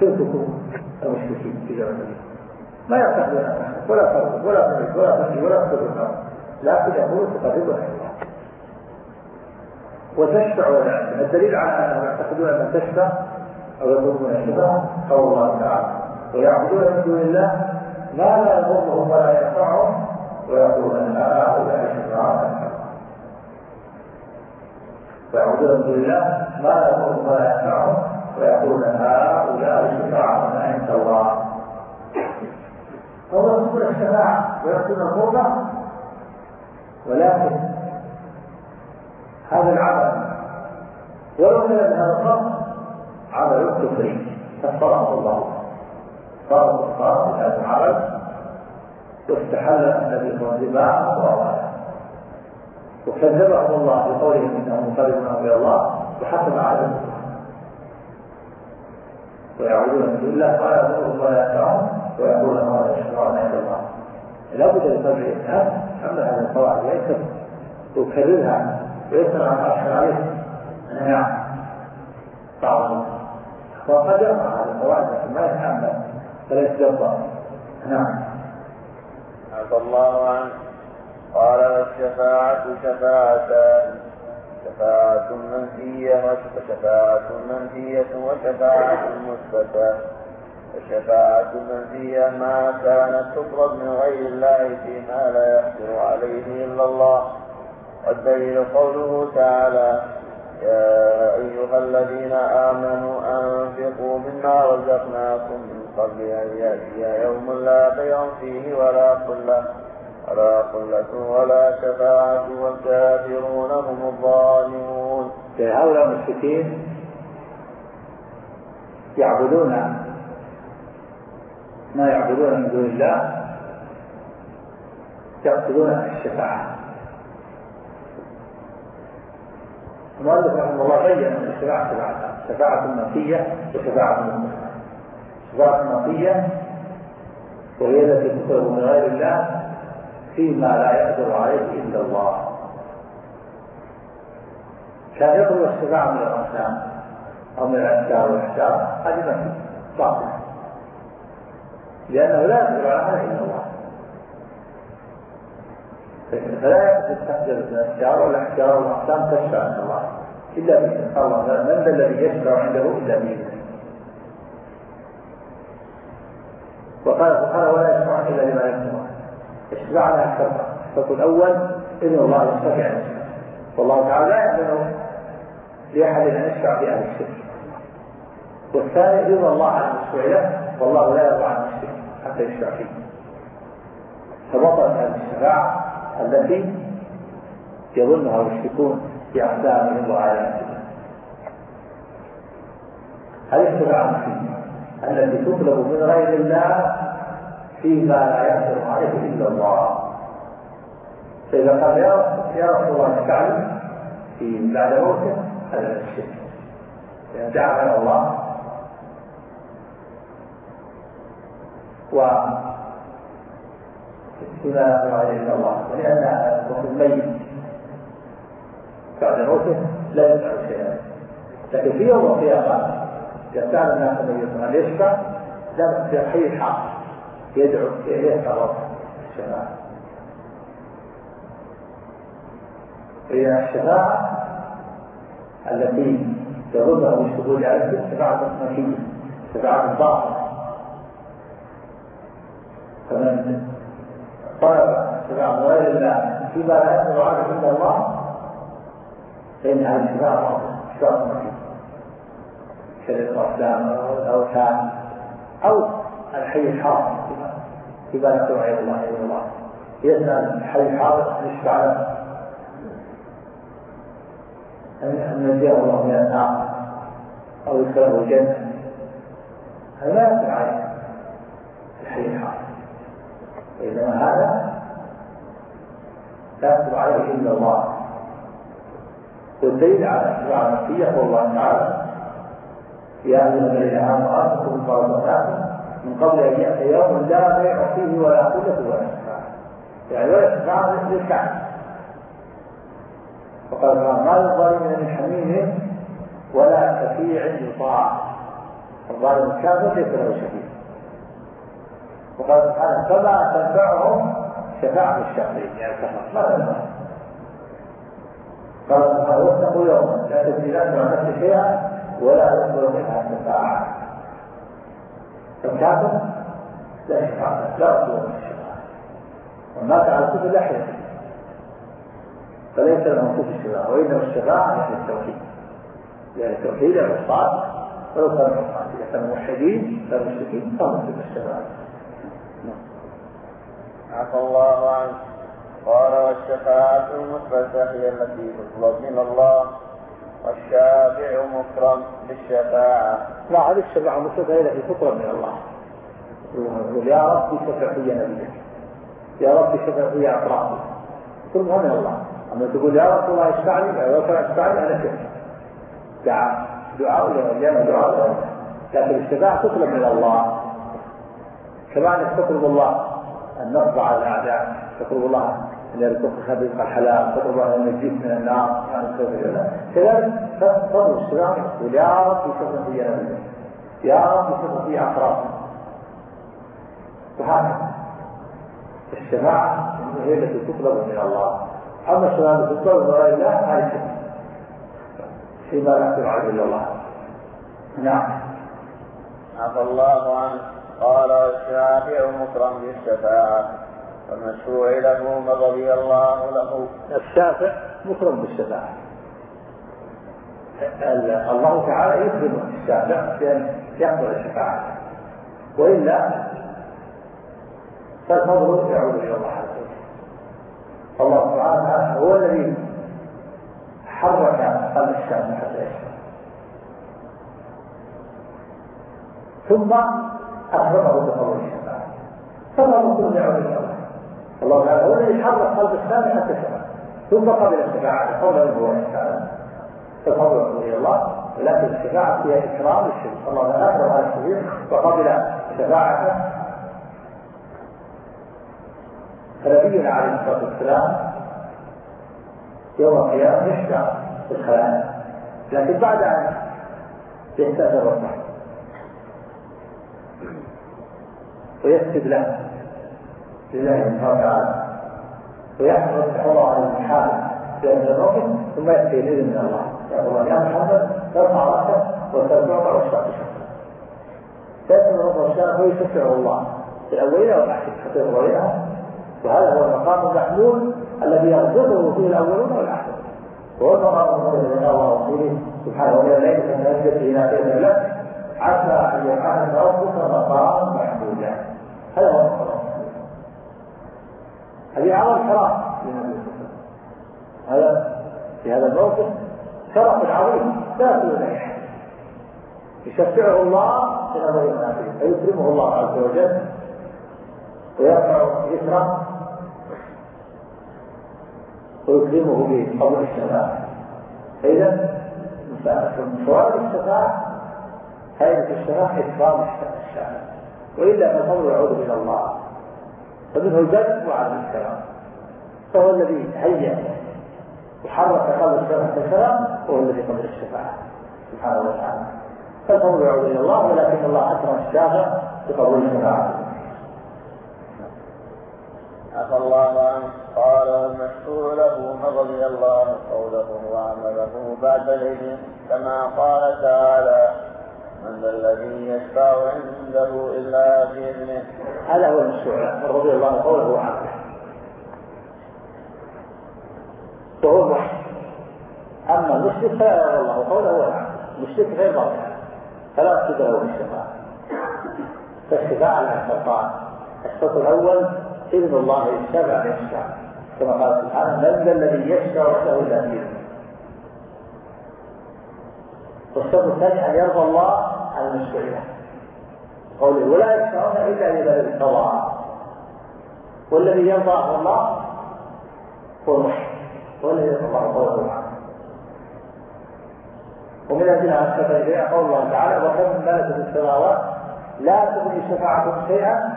شرككم المشركين في زمن ما يعتقدون ولا فرق ولا فرق ولا فرق ولا فرق لكن يقول تقربنا إلى وتشفع ولا الدليل على أنهم يعتقدون أن تشفع أو يطلبون الشفاعة قول الله تعالى. ويعبدون من دون الله ما لا يضرهم ولا ينفعهم ويقولون هؤلاء شفعاء ويعبدون من دون الله ما لا يضرهم ولا ينفعهم ويقولون هؤلاء شفعاء عند الله فهو يقول الشفاعة ويقول القربة ولكن هذا العمل. ولو كان هذا عمل كفري كفره الله. صار صار هذا العمل. واستحل النبي صلى الله عليه وسلم وكذبهم الله بقولهم إنهم مقربون إلى الله وحكم على ويعودون من الله ولا يضرهم ولا ينفعهم ويقولون هذا يشفعون عند الله. لابد من قلب الانسان حمل هذه القواعد ليست يكررها ويسال عن عليه نعم. بعض وقد يقع هذه القواعد لكن ما يتحمل فلا يتجبر نعم. عفى الله عنه قال والشفاعة شفاعتان. شفاعة منفية وشفاعة منفية وشفاعة مثبتة. الشفاعة المنفية ما كانت تطلب من غير الله فيما لا يقدر عليه إلا الله. والدليل قوله تعالى يا أيها الذين آمنوا أنفقوا مما رزقناكم من قبل أن يأتي يوم لا بيع فيه ولا خلة ولا خلة ولا شفاعة والكافرون هم الظالمون. هؤلاء المشركين يعبدون ما يعبدون من دون الله يقصدون الشفاعة المؤلف رحمه الله بين أن الشفاعة شفاعتان شفاعة منفية وشفاعة مثبتة شفاعة منفية وهي التي تطلب من غير الله فيما لا يقدر عليه إلا الله. كان يطلب الشفاعة من الأصنام أو من الأشجار والأحجار هذه منفية باطلة. لأنه لا يقدر على هذا إلا الله. فلا يقصد تحجب الاشجار والأحجار والاقسام تشفع عند الله. إلا باذن الله. من ذا الذي يشفع عنده إلا باذنه وقال سبحانه ولا يشفع إلا لما يشفع. الشفاعة على الشرط الأول اذن الله يشفع. عن والله تعالى لا يأذن لأحد أن يشفع في أهل الشرك. والثاني رضا الله عن المشفوع له والله لا يرضى عن المشرك حتى يشفع فيه. فبطلت هذه الشفاعة التي يظنها المشركون بأقسامهم وآياتهم هذه الشفاعة التي تطلب من غير الله فيما لا يقدر عليه إلا الله. فإذا قال يا رسول الله اشفع في بعد موته هذا الشرك. دعا غير الله و فيما لا يقدر عليه إلا الله. الرسول الميت بعد موته لا يفعل شيئا. لكن في يوم إذا كان الناس النبي صلى الله عليه وسلم يشفع لا في حي الحق يدعو يسال ربه الشفاعة. فهي الشفاعة التي يظنها بالشهود على شفاعة منفيه شفاعة باطلة. فمن طلب الشفاعة من غير الله فيما لا يقدر عليه إلا الله فإن هذه الشفاعة شرط كذلك الأصنام أو الأوثان أو الحي الحاضر. فيما لا عليه الله إلا الله. يسأل الحي الحاضر يشفع له. أن ينجيه الله من النار أو يدخله الجنة. هذا لا يقدر عليه. الحي الحاضر. وإنما هذا لا يقدر عليه إلا الله. والدليل على اتباع هو الله تعالى. يا أيها الذين آمنوا آتوا الصدقات من قبل أن يأتي يوم لا بيع فيه ولا خلة ولا شفاعة يعني ولا شفاعة للكعب وقال ما للظالمين من حميم ولا شفيع يطاع. الظالم الكافر ليس له شفيع. وقال سبحانه فما تنفعهم شفاعة الشافعين يعني كفر ما تنفعهم. سبحانه واتقوا يوما لا تجزي نفس عن نفس شيئا ولا يقبل منها شفاعة فالكافر لا شفاعة لا يقبل منها الشفاعة ومات على الكفر لا حيث فليس كفر الشفاعة وإنما الشفاعة يعني التوحيد. لأن التوحيد يعني الصادق ولو كانوا عصاة إذا كانوا موحدين كانوا مشركين فهم في الشفاعة عفى الله عنك. قال والشفاعة المثبتة هي التي تطلب من الله والشافع مكرم بالشفاعة لا هذه الشفاعة المثبتة هي التي تطلب من الله. يا رب شفع في نبيك. يا رب شفع في أطرافي تطلبها من الله. أما تقول يا رسول الله اشفع لي يا رسول الله اشفع لي أنا شفع دعاء. دعاء ولا دعاء. لكن الشفاعة تطلب من الله. كما أنك تطلب الله النصر على الأعداء. تطلب الله ان يرزقك رزق الحلال تطلب أن ينجيك من النار. كذلك تطلب الشفاعة تقول يا رب شفع في نبيك يا رب شفع في اعرافي وهكذا الشفاعة هي التي تطلب من الله. أما الشفاعة التي تطلب من غير الله هذه فيما لا عليه إلا الله. نعم. عفى الله عنه. قال الشافع مكرم بالشفاعة. والمشروع له من رضي الله له. الشافع مكرم بالشفاعة الله تعالى يكرم الشافع بأن يقبل الشفاعة. وإلا فالفضل يعود إلى الله عز وجل. الله وتعالى هو الذي حرك قلب الشافع حتى ثم أخبره بقول الشفاعة. المفروض يعود إلى الله. الله تعالى هو الذي حرك قلب السامع حتى شفع ثم قبل الشفاعة قولا هو تعالى فالفضل إلى الله ولكن الشفاعة فيها إكرام للشريك الله تعالى أكرم على الشريك وقبل شفاعته. فنبينا عليه الصلاة والسلام يوم القيامة يشفع في الخلائق لكن بعد أن يستأذن ربه ويكتب له. لله سبحانه وتعالى ويحفظ الله على المحال بأن ربه ثم يأتي من الله يقول يا محمد ارفع رأسك وترفع واشفع تأتي ربه الشام ويشفعه الله في الأولين والآخرين حتى يرضيها وهذا هو المقام المحمود الذي يربطه فيه الأولون والآخرون وهو المقام المحمود الله رسوله سبحانه وتعالى ليس من نجد إلى خير لك عسى أن يجعل ربك مقاما محمودا هذا هو المقام هذه أعظم شرف هذا في هذا الموقف شرف عظيم. لا أحد يشفعه الله في الأمر الآخرين فيكرمه الله عز وجل. ويرفع ذكره ويكرمه بقبول الشفاعة. فإذا من فوائد الشفاعة فائدة الشفاعة إكرام الشفاعة. وإلا فالفضل يعود إلى الله. فمنه البدء وعدم الكلام فهو الذي هيأ وحرك قلب الشفاعة الكلام وهو الذي قبل الشفاعة. سبحانه وتعالى. فالفضل يعود إلى الله ولكن الله أكرم الشافع بقبول الشفاعة. عفى الله عنه. قال والمشهور له رضي الله قوله وعمله بعد العلم كما قال تعالى من الذي يشفع عنده إلا بإذنه. هذا هو المشروع. رضي الله عنه. قوله عنه وهو المحسن أما المشرك فلا يرى الله. قوله ولا المشرك غير ضرر فلا يقصد له بالشفاعة فالشفاعة لها شرطان الشرط الأول إذن الله يشفع يشفع كما قال سبحانه من ذا الذي يشفع له إلا بإذنه. والشرط الثاني أن يرضى الله على المشفوع له قوله ولا يشفعون إلا لمن ارتضى والذي يرضى الله هو المحسن والذي يرضى الله المحسن ومن أجل أن إليها قول الله تعالى وكم من ملك في السماوات لا تغني شفاعتهم شيئا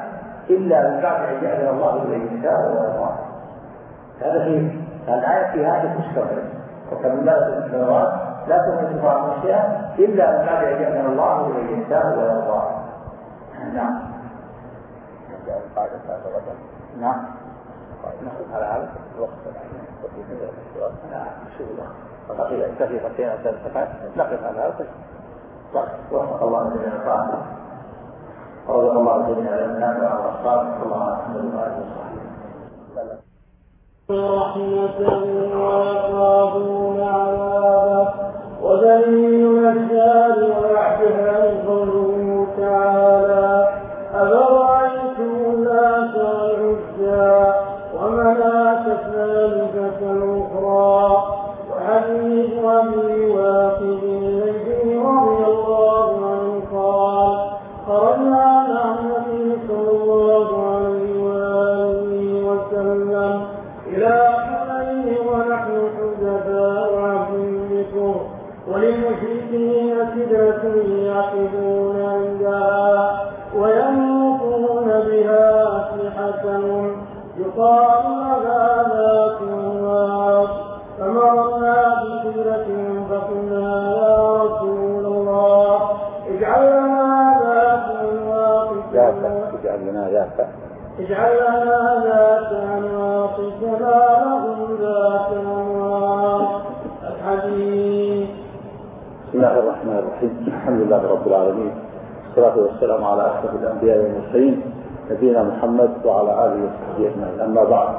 إلا من بعد أن يأذن الله لمن يشاء ويرضى هذا في الآية في هذه المشتغل وكم من ملك في السماوات لا تغني شفاعتهم شيئا إلا من بعد أن يأذن الله لمن يشاء ويرضى نعم نعم. ناخذ على هذا الوقت نعم. شو دقيقتين أو ثلاث دقائق نقف على هذا وفق الله جميع طاعته ورزق الله النافع والاصحاب صلى الله عليه وسلم واله وصحبه رحمة ويخافون عذابه ودليل النجار أما بعد.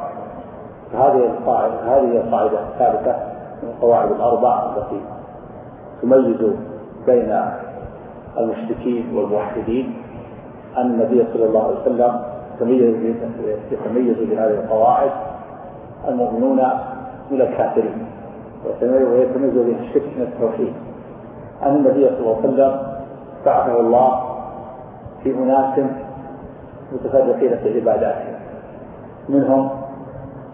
هذه القاعدة هذه القاعدة الثالثة من القواعد الأربع التي تميز بين المشركين والموحدين أن النبي صلى الله عليه وسلم تميز يتميز بهذه القواعد المؤمنون من الكافرين ويتميز به الشرك من التوحيد. أن النبي صلى الله عليه وسلم بعثه الله في أناس متفرقين في عباداتهم منهم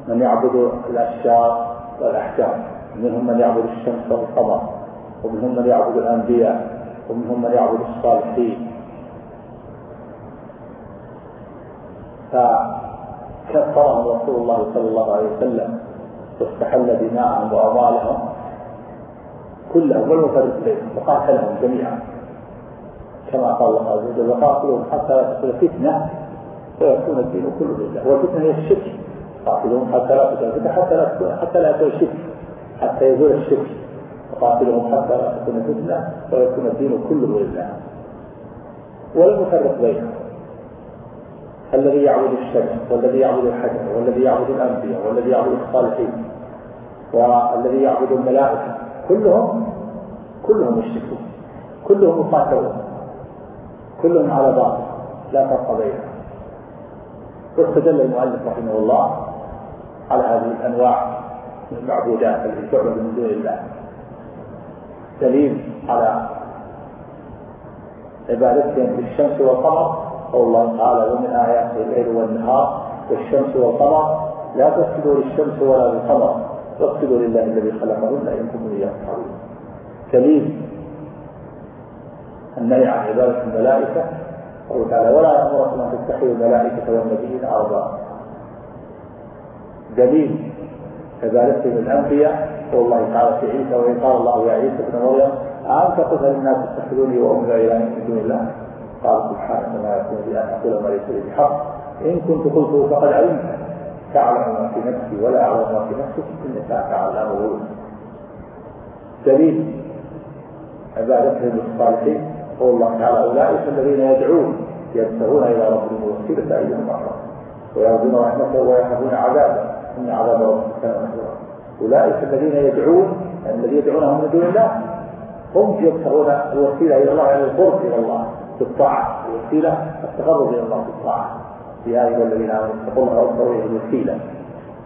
من يعبد الأشجار والأحجار ومنهم من يعبد الشمس والقمر ومنهم من يعبد الأنبياء ومنهم من يعبد الصالحين. فكفرهم رسول الله صلى الله عليه وسلم واستحل دماءهم وأموالهم كلهم والمفرد بينهم وقاتلهم جميعا. كما قال الله عز وجل وقاتلهم حتى لا تكون فتنة ويكون الدين كله لله. والفتنة هي الشرك. قاتلهم حتى لا تكون حتى لا حتى لا يكون شرك. حتى يزول الشرك. وقاتلهم حتى لا تكون فتنة ويكون الدين كله لله. ولم يفرق بينهم. الذي يعبد الشمس والذي يعبد الحجر والذي يعبد الأنبياء والذي يعبد الصالحين والذي يعبد الملائكة. كلهم كلهم مشركون كلهم مقاتلون كلهم على باطل. لا فرق بينهم. واستدل المؤلف رحمه الله على هذه الأنواع من المعبودات التي تعبد من دون الله. دليل على عبادتهم بالشمس والقمر قول الله تعالى ومن اياته الليل والنهار والشمس والقمر. لا تسجدوا للشمس ولا للقمر واسجدوا لله الذي خلقهن إن كنتم إياه تعبدون. دليل النهي عن عبادة الملائكة قوله تعالى ولا يامركم ان تتخذوا الملائكه والنبيين اربابا دليل كذلك من الأنبياء قول الله تعالى في عيسى وان قال الله يا عيسى ابن مريم أأنت قلت للناس اتخذوني وأمي إلهين من دون الله؟ قال سبحانك ما يكون لي أن أقول ما ليس لي بحق. إن كنت قلته فقد علمت. تعلم ما في نفسي ولا أعلم ما في نفسك إنك تعلم دليل عبادتهم الصالحين قول الله تعالى أولئك الذين يدعون يبتغون إلى ربهم الوسيلة أيهم أقرب ويرجون رحمته ويخافون عذابه إن عذاب ربهم كان محذورا. أولئك الذين يدعون الذين يدعونهم من دون الله هم يبتغون الوسيلة إلى الله يعني القرب إلى الله بالطاعة الوسيلة التقرب إلى الله بالطاعة يا أيها الذين آمنوا اتقوا الله وابتغوا إليه الوسيلة.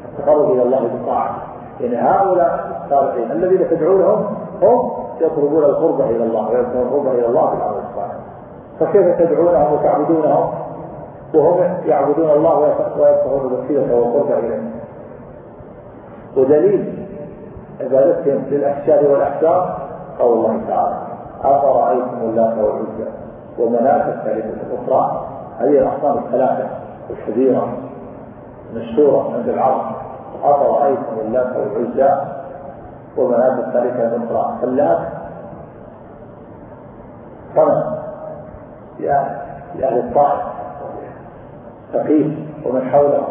التقرب إلى الله بالطاعة يعني هؤلاء الصالحين الذين تدعونهم هم يطلبون القرب إلى الله ويبتغون القرب إلى الله بالعمل الصالح فكيف تدعونهم وتعبدونهم؟ وهم يعبدون الله ويبتغون الوسيلة والقرب إليه. ودليل عبادتهم للأشجار والأحجار قول الله تعالى أفرأيتم اللات والعزى ومناة الثالثة الأخرى؟ هذه الأصنام الثلاثة الكبيرة مشهورة عند العرب. أفرأيتم اللات والعزى ومناة الثالثة الأخرى. اللات صنم لأهل الطائف ثقيف ومن حوله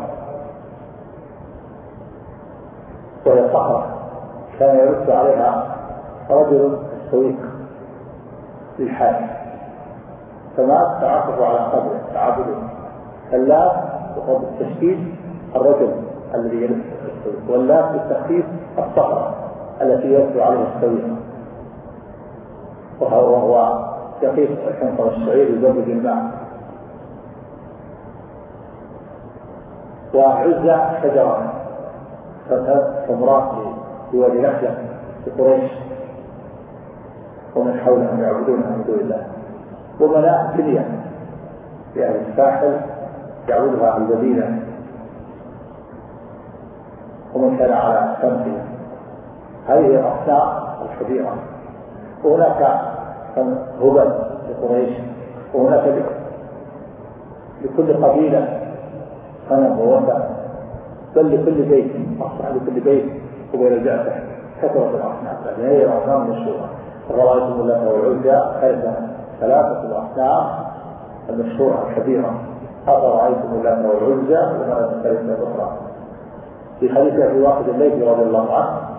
وهي صخرة. كان يرد عليها رجل سويق للحاج. فمات تعاطف على قبره تعبده اللات وقد التشكيل الرجل الذي يلف السويق واللات بالتخفيف الصخرة. التي يرد عليها السويق وهو دقيق الحنطة الشعير يزود الماء وعزة شجرة. سمراء في وادي نخلة في قريش. ومن حولهم يعبدون من دون الله. وملاء في أهل الساحل يعبدها أهل المدينة ومن كان على شمسه هذه الأصنام الكبيرة. وهناك هبل لقريش وهناك لكل قبيلة صنم ووثن بل لكل بيت أصنع لكل بيت. قبيل الجعفة كثرة الأصنام هذه الأصنام المشهورة رواية الله والعزى خيرا ثلاثة الأصنام المشهورة الكبيرة. أفرأيتم اللات والعزى وما الثالثة الأخرى في حديث أبي واحد الليثي رضي الله عنه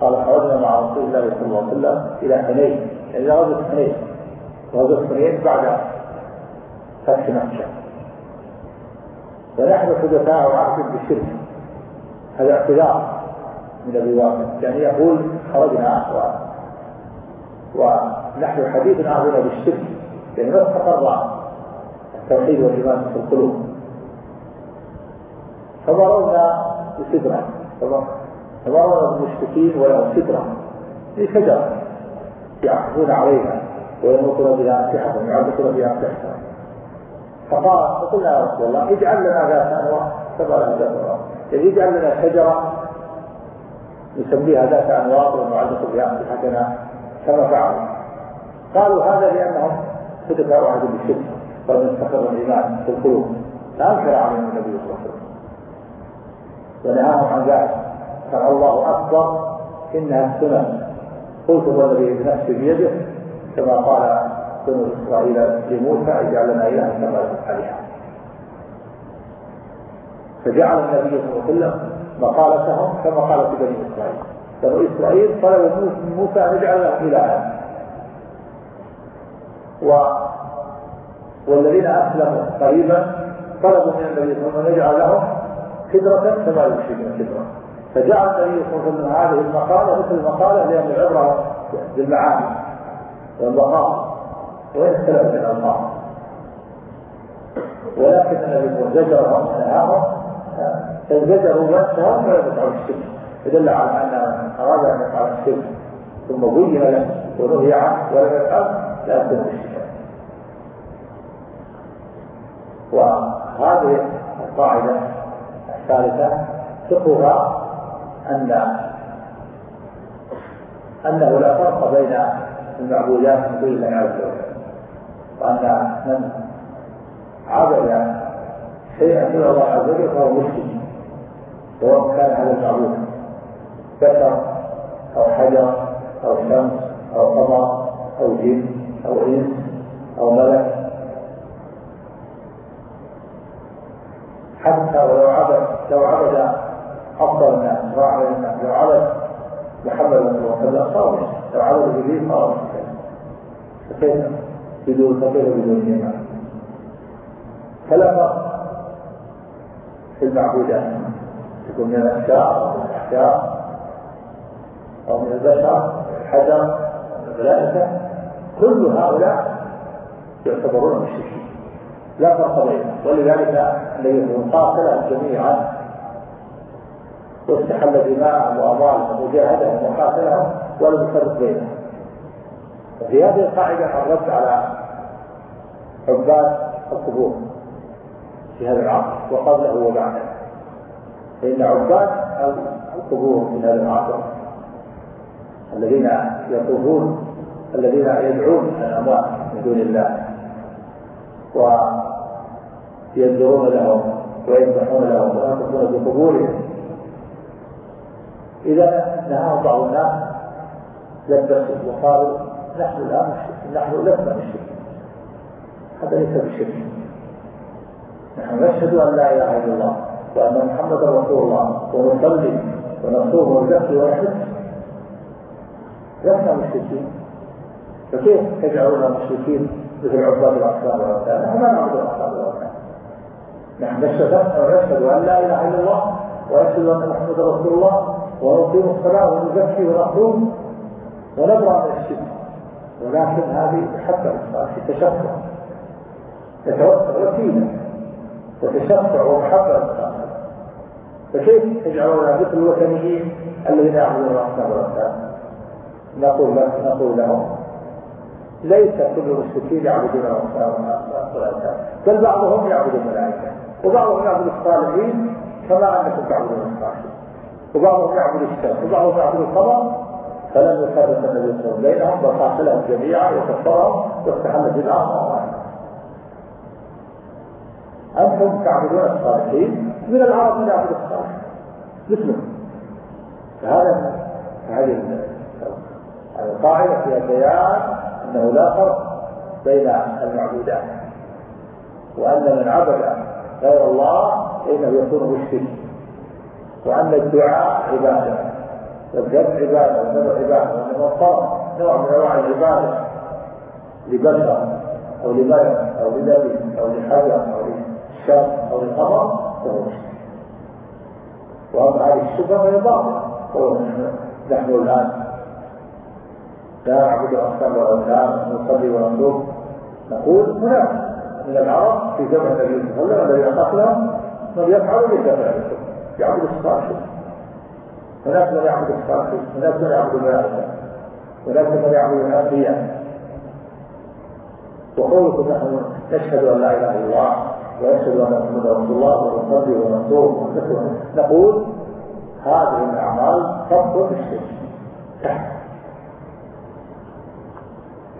قال خرجنا مع رسول الله صلى الله عليه وسلم إلى حنين. إلى غزوة حنين. غزوة حنين بعد فتح مكة. ونحن حدثاء عهد بالشرك. هذا اعتذار من أبي واقد يعني يقول خرجنا ونحن حديث عهدنا بالشرك. يعني ما استقر التوحيد والإيمان في القلوب. فمررنا بسدرة. فمررنا بالمشركين ولهم سدرة في شجرة يعكفون عليها ويموتون بها أسلحتهم يعلقون بها أسلحتهم. فقال فقلنا يا رسول الله اجعل لنا ذات انواع كما لها ذات انواع يعني اجعل لنا شجرة نسميها ذات أنواط ونعلق بها أسلحتنا كما فعلوا. قالوا هذا لأنهم صدق واحد بالشرك ومن استقر الايمان في القلوب. لا انكر عليهم النبي صلى الله عليه وسلم. ونهاهم عن ذلك. قال الله أكبر انها السنن قلت والذي نفسي بيده كما قال بنو إسرائيل لموسى اجعل لنا الها كما عليها فجعل النبي صلى الله عليه وسلم مقالتهم كما قالت بني إسرائيل. بنو إسرائيل طلبوا من موسى أن يجعل لهم الها. و والذين أسلموا قريبا طلبوا من النبي صلى الله عليه وسلم أن يجعل لهم كدرة كما يشركون كدرة فجعل النبي صلى الله عليه وسلم هذه المقالة مثل المقالة لأن العبرة بالمعاني والبقاء وين اختلفت الألفاظ ولكن النبي زجرهم ونهاهم فزجروا نفسهم فلم يفعلوا الشرك فدل على أن أراد أن يفعل الشرك ثم بين له ونهي عنه ولم يفعل لا يكون الشرك وهذه القاعدة الثالثة فقهها أن أنه لا فرق بين المعبودات من دون الله عز وجل وأن من عبد شيئا دون الله عز وجل فهو مشرك سواء كان هذا المعبود بشر أو حجر أو شمس أو قمر أو جن أو إنس أو ملك. حتى ولو عبد لو عبد أفضل محمد صلى الله عليه وسلم صار عبد جبريل صار فكيف؟ بدون وبدون نعمة فلا فرق في المعبودات يكون من الأشجار أو من الأحجار أو من البشر الحجر الملائكة كل هؤلاء يعتبرون مشركين. لا فرق بينهم. ولذلك النبي قاتلهم جميعا واستحل دماءهم واموالهم وجاهدهم وقاتلهم ولم يفرق بينهم وفي هذه القاعدة الرد على عباد القبور في هذا العصر وقبله وبعده. فإن عباد القبور في هذا العصر الذين يطوفون الذين يدعون الأموات من دون الله وينذرون لهم ويذبحون لهم وينطقون بقبورهم إذا نهاهم بعض الناس لبسوا وقالوا نحن الآن نحن لسنا بالشرك هذا ليس بالشرك نحن نشهد أن لا إله إلا الله وأن محمدا رسول الله ونصلي ونصوم ونزكي ونحج لسنا مشركين فكيف تجعلنا مشركين مثل عباد الاصنام والأوثان؟ نحن ما نعبد الاصنام والأوثان. نحن نشهد أن لا إله إلا الله ونشهد أن محمدا رسول الله ونقيم الصلاه ونزكي ونصوم ونبرا من الشرك. ولكن هذه حتى في تشفع. يتوسع وسيلة. وتشفع ومحبة فكيف تجعلنا مثل الوثنيين الذين يعبدون الاصنام والاوثان؟ نقول نقول لهم ليس كل المشركين يعبدون الاوثان بل بعضهم يعبد الملائكة وبعضهم يعبد الصالحين كما أنكم تعبدون الصالحين. وبعضهم يعبد الشمس وبعضهم يعبد القمر فلم يفرق النبي صلى الله عليه وسلم بينهم بل قاتلهم جميعا وكفرهم واستحل دماءهم أنتم تعبدون الصالحين من العرب من يعبد الصالحين مثلهم فهذا هذه القاعدة فيها بيان أنه لا فرق بين المعبودات وأن من عبد غير الله فإنه يكون مشرك وأن الدعاء عبادة والذبح عبادة والنذر عبادة الصرف نوع من أنواع العبادة لبشر أو لملك أو لنبي أو لحجر أو لشمس أو لقمر فهو مشرك. وأما هذه الشبهة فهي باطلة نحن الآن لا نعبد الاصنام والاوثان نصلي ونصوم. نقول هناك من العرب في زمن النبي صلى الله عليه وسلم الذين قتلهم من يفعل ذلك. يعبد الصالحين هناك من يعبد الصالحين هناك من يعبد الملائكة هناك من يعبد الأنبياء. وقولكم نحن نشهد أن لا إله إلا الله ونشهد أن محمدا رسول الله ونصلي ونصوم نقول هذه الأعمال تبطل الشرك تحت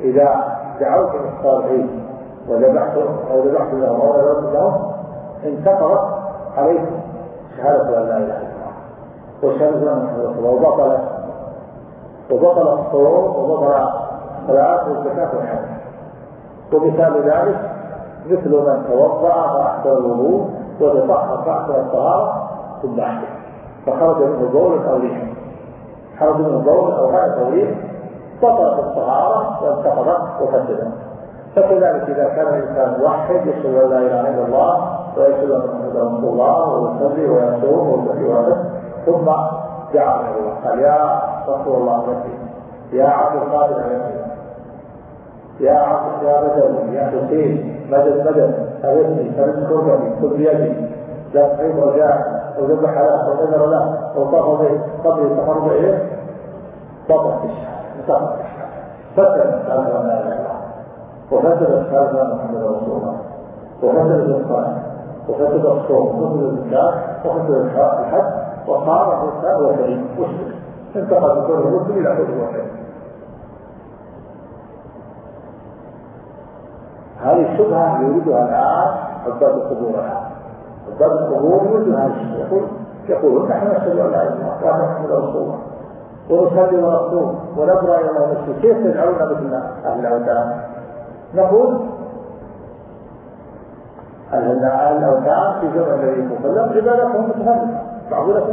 إذا دعوتم الصالحين وذبحتم أو ذبحتم لهم أو نذرتم لهم انتقضت عليكم. شهادة أن لا إله إلا الله. وشهادة أن محمد رسول الله. وبطل وبطل الصوم وبطل الصلاة والزكاة والحج. ومثال ذلك مثل من توضأ فأحسن الوضوء وتطهر فأحسن الطهارة ثم أحدث فخرج منه بول أو ريح خرج منه بول أو غائط أو ريح بطلت الطهارة وانتقضت وفسدت فكذلك إذا كان الإنسان موحد يشهد أن لا إله إلا الله محمدا رسول الله ويصلي ويصوم ويزكي ويحج ثم دعا الله قال يا رسول الله نفسي يا عبد القادر نفسي يا عبد يا بدوي يا حسين مدد مدد أغثني فرد كربتي خذ بيدي تعيب رجاء أو ذبح له أو نذر له أو طاف به قبل تقرب فسد شهادة لا إله إلا الله وفسد شهادة أن محمد رسول الله. وفسد الصلاة وفسد الصوم وفسد الزكاة وفسد الحج وصار هو كريم مشرك انتقل بكل الرسل إلى كل واحد هذه الشبهة يريدها الآن عباد القبور الآن القبور يريدون هذه الشبهة يقول يقولون نحن نشهد أن لا إله إلا الله رسول الله ونصلي ونصوم ونبرأ إلى الله كيف تجعلون مثل أهل الأوثان؟ نقول أهل الأوثان في زمن النبي صلى الله عليه وسلم عبادتهم متفرقة. معبودة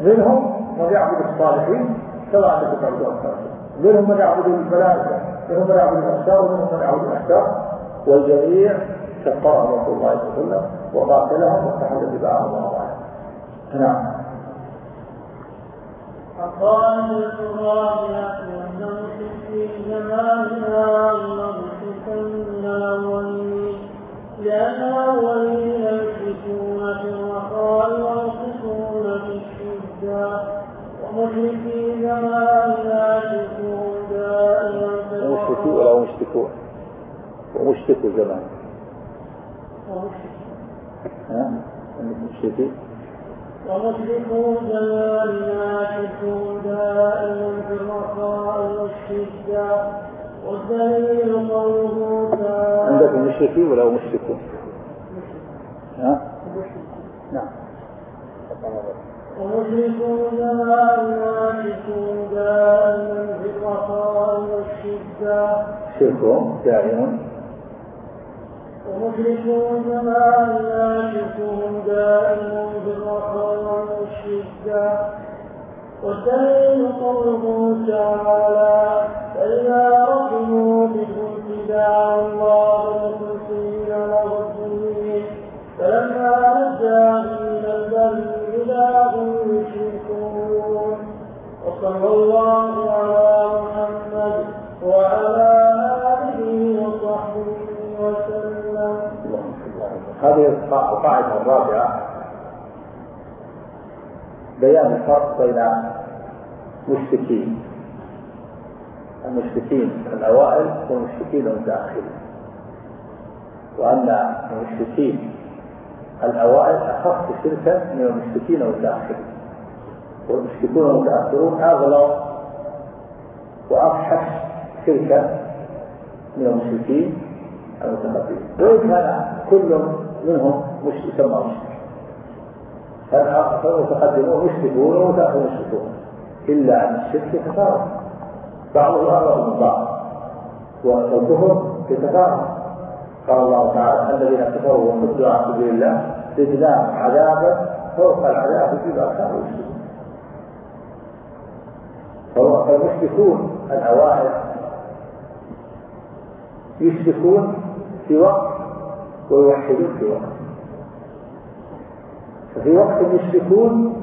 منهم من يعبد الصالحين كما أنكم تعبدون الصالحين منهم من يعبد الملائكة منهم من يعبد الاشجار ومنهم من يعبد الاحجار والجميع كفرهم رسول الله صلى الله عليه وسلم وقاتلهم واستحل دماءهم واموالهم نعم. القاعدة الرابعة أنه في زماننا أنه من الأولين الأولين يشركون في الرخاء ويشركون في الشدة ومشركي زماننا يشركون دائما في ومشركوا ولا مشركون ومشركوا زمان ها؟ المشركين. ومشركو زماننا شركوا دائما في الرخاء والشدة والدليل قوله تعالى عندك مشركين ولا مشركون؟ ها؟ نعم ومشركو زماننا شركوا دائما في والشدة دائما ومشركو زماننا شركهم دائما في الرخاء والشدة والدليل قوله تعالى فإذا ركبوا بالفلك دعوا الله مخلصين له فلما نجاهم إلى البر إذا هم يشركون وصلى الله على محمد وعلى آله وصحبه وسلم. هذه القاعدة الرابعة. بيان الفرق بين مشركين. المشركين الأوائل والمشركين المتأخرين وأن المشركين الأوائل أخف شركا من المشركين المتأخرين والمشركون المتأخرون أغلظ وأفحش شركا من المشركين المتقدمين. وإن كان كل منهم مش يسمى مشرك فالمتقدمون مشركون والمتأخرون مشركون. إلا أن الشرك يتفاوت بعضه أغلظ من بعض. والكفر يتفاوت قال الله تعالى الذين كفروا وصدوا عن سبيل الله زدناهم عذابا فوق العذاب بما كانوا يشركون. فالمشركون الأوائل. يشركون في وقت ويوحدون في وقت. ففي وقت يشركون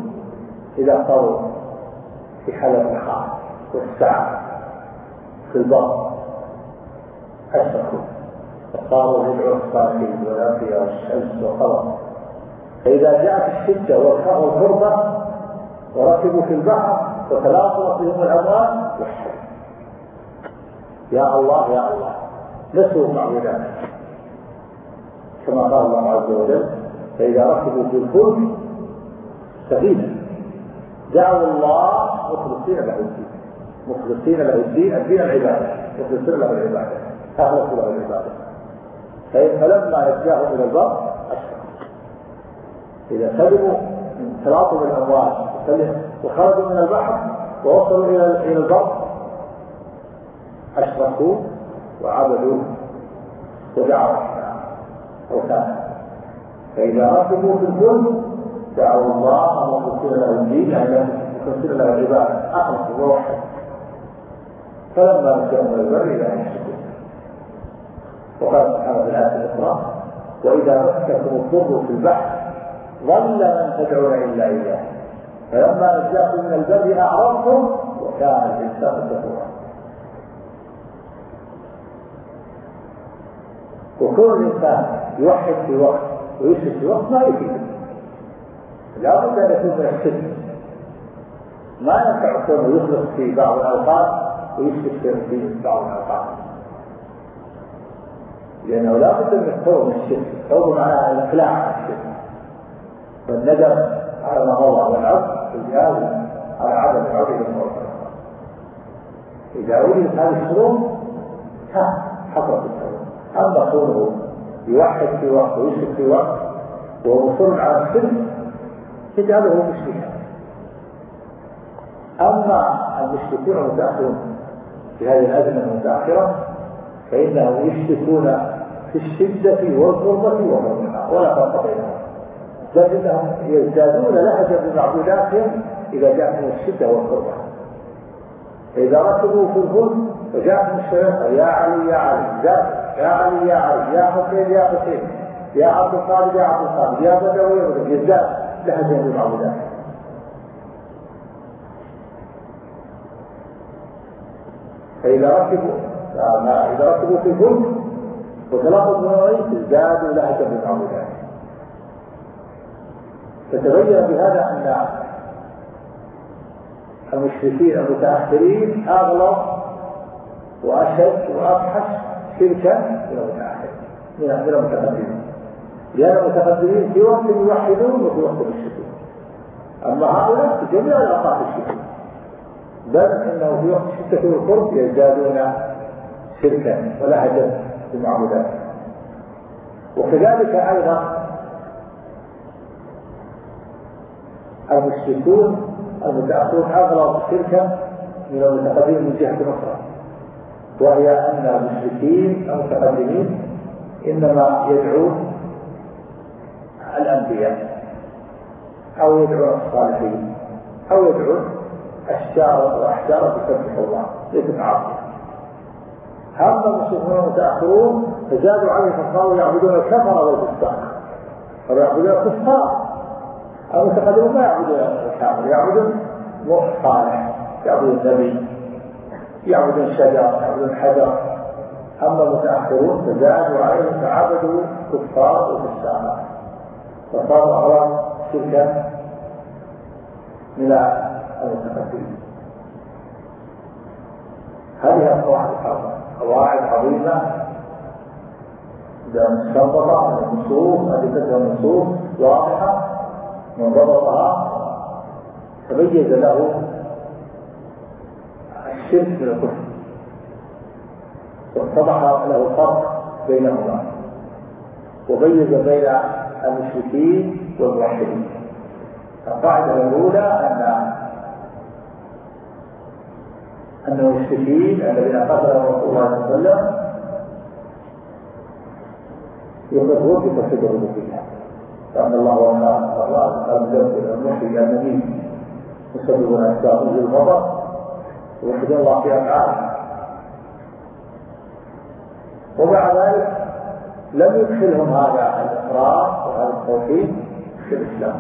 إذا صاروا في حالة الخاص والسعة في البر أشركوا وصاروا يدعوا الصالحين والأنبياء والشمس والقمر فإذا جاءت الشدة والغربة وركبوا في البحر وتلاطمت بهم الأموال وحدوا يا الله يا الله نسوا المعبودات كما قال الله عز وجل فإذا ركبوا في الفلك سفينة دعوا الله مخلصين له الدين. مخلصين له الدين الدين العبادة. مخلصين له العبادة. أخلصوا له العبادة. فلما نجاهم إلى البر إذا سلموا من تلاطم الأموال وخرجوا من البحر ووصلوا إلى إلى البر أشركوا وعبدوا ودعوا. أوثانا فإذا ركبوا في الفلك دعوا الله مخلصين له الدين يعني مخلصين له العبادة أخلصوا ووحدوا فلما نجاهم من البر إذا يشركون وقال سبحانه في الآية الأخرى وإذا مسككم الضر في البحر ظل من تدعون إلا إياه. فلما نجاكم من البر أعرضتم وكان الإنسان كفورا. وكون الإنسان يوحد في وقت ويشرك في وقت ما يفيد. لا بد أن يكون من الشرك ما ينفع كونه يخلص في بعض الأوقات ويشرك في بعض الأوقات. لأنه لا بد من التوبة من الشرك. التوبة معناها الإقلاع عن الشرك. والندم على ما مضى والعبد والجهاد على عدم عودة الموت إذا وجدت هذه الشروط حصلت التوبة أما كونه يوحد في وقت ويشرك في وقت وهو مصر على الشرك يجعله مشركا أما المشركون المتأخرون في هذه الأزمة المتأخرة فإنهم يشركون في الشدة والغربة والرخاء ولا فرق بينهم. بل إنهم يزدادون لهجة بمعبوداتهم إذا جاءتهم الشدة والغربة. فإذا ركبوا في الفلك وجاءت المشكلة يا علي يا علي يا علي يا علي يا حسين يا حسين يا عبد القادر يا عبد القادر يا بدوي يا بدوي يزداد لهجة المعبودات فإذا ركبوا إذا ركبوا في الفلك وتلاقوا النوعين ازدادوا لهجة بالمعبودات فتبين بهذا أن المشركين المتأخرين أغلظ وأشد وأفحش شركا من المتأخرين من المتقدمين. لأن المتقدمين في وقت يوحدون وفي وقت يشركون أما هؤلاء في جميع الأوقات يشركون بل إنه في وقت الشدة والقرب يزدادون شركا ولهجا في المعبودات وكذلك أيضا المشركون المتأخرون أغلظ شركا من المتقدمين من جهة أخرى. وهي أن المشركين المتقدمين إنما يدعون الأنبياء أو يدعون الصالحين أو يدعون أشجار وأحجار تسبح الله ليست عاصية أما المشركون المتأخرون فزادوا عليه فصاروا يعبدون الكفر والفساق صاروا يعبدون الكفار؟ المتقدمون ما يعبدون الكافر؟ يعبدون صالح يعبدون النبي يعبدون الشجر يعبدون الحجر أما المتأخرون فزادوا عليهم فعبدوا كفار وفساق فصاروا أغلب شركا من المتقدمين هذه القواعد الحرة قواعد عظيمة. مستنبطة من النصوص أدلتها النصوص واضحة من ضبطها تميز له الشرك من الكفر. واتضح له الفرق بينهما. وميز بين المشركين والموحدين. القاعدة الأولى أن أن المشركين الذين قتلهم رسول الله صلى الله عليه وسلم يقرون بتوحيد الربوبية فأن الله وما الله قال مدبر المحيي النبي مسبب أسباب نزول المطر ويوحدون الله في أفعاله ومع ذلك لم يدخلهم هذا الإقرار وهذا التوحيد في الإسلام.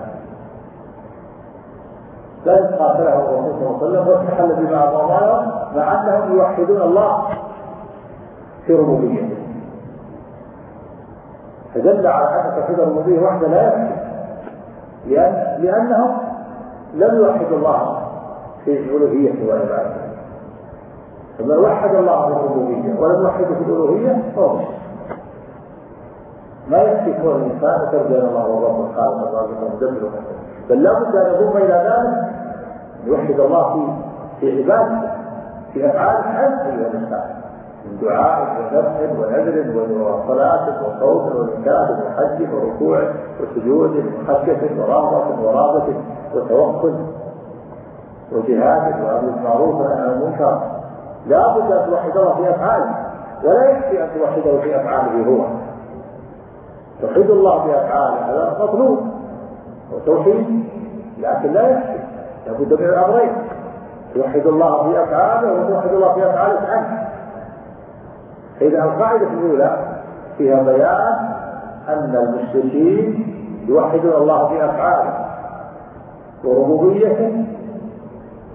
بل قاتله الرسول صلى الله عليه وسلم واستحل بما أمر مع أنهم يوحدون الله في ربوبيته. فدل على أن توحيد الربوبية وحده لا يكفي لأن لأنهم لم يوحدوا الله في ألوهيته وعبادته فمن وحد الله في الربوبية ولم يوحده في الألوهية فهو مشرك. ما يكفي كون الإنسان يترجى الله هو الرب الخالق الرازق المدبر. بل لابد أن يضم إلى ذلك يوحد الله في في عبادته في أفعاله أنت أيها الإنسان من دعاء وذبح ونذر وصلاة وصوت وإنكار وحج وركوع وسجود وخشية ورغبة ورابة وتوكل وجهاد وأمر بالمعروف والنهي عن المنكر. لا بد أن توحد الله في أفعاله ولا يكفي أن توحده في أفعاله هو. توحيد الله في أفعاله هذا مطلوب وتوحيد لكن لا يكفي لابد من الأمرين. توحد الله في أفعاله وتوحد الله في أفعالك عنه. إذا القاعدة الأولى فيها بيان أن المشركين يوحدون الله في أفعاله وربوبيته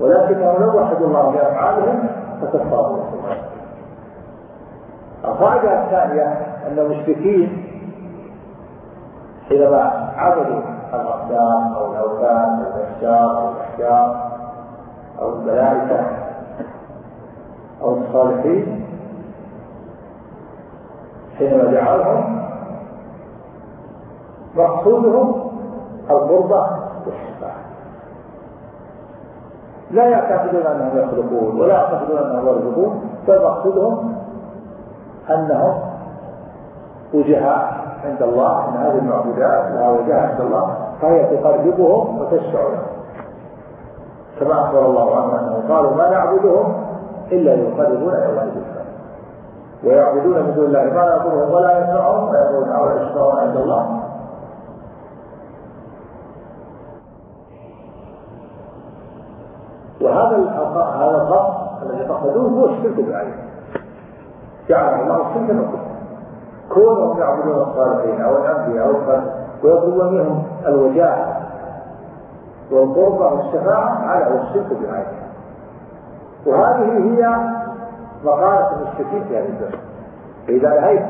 ولكنهم لو وحدوا الله في أفعالهم فكفروا القاعدة الثانية أن المشركين حينما عبدوا الأصنام أو الأوثان أو الأشجار أو الأحجار أو الملائكة أو الصالحين حينما دعوهم مقصودهم القربة والشفاعة لا يعتقدون أنهم يخلقون ولا يعتقدون أنهم يرزقون بل مقصودهم أنهم وجهاء. عند الله أن هذه المعبودات وجهة عند الله فهي تقربهم وتشفع لهم كما أخبر الله عنه أنه قالوا ما نعبدهم إلا ليقربونا إلى الله زلفى ويعبدون من دون الله ما يضرهم ولا ينفعهم ويقولون أو يشفعون عند الله. وهذا هذا الخط الذي وحدوه هو الشرك بالعين. جعل الله الشرك لكم كونهم يعبدون الصالحين أو الأنبياء أو الخلق ويطلبون منهم الوجاهة والقربة والشفاعة على الشرك بالعين وهذه هي مقالة المشركين في هذه الدنيا فإذا نهيت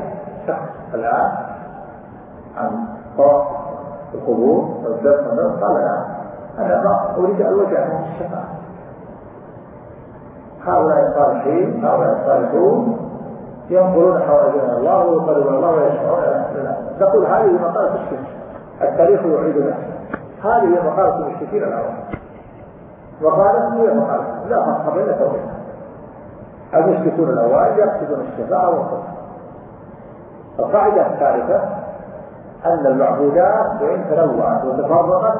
شخص الآن عن طواف القبور والدفن قال لا أنا ما أريد الوجه من الشفاعة. هؤلاء الصالحين هؤلاء الصالحون ينقلون حوائجنا. الله ويقربون الله ويشفعون نقول هذه مقالة الشرك التاريخ يعيد نفسه هذه مقالة المشركين الأول. مقالة هي مقالة. لا فرق بين توحيد. المشركون الأوائل يقصدون الشفاعة والقرب القاعدة الثالثة أن المعبودات وإن تنوعت وتفرقت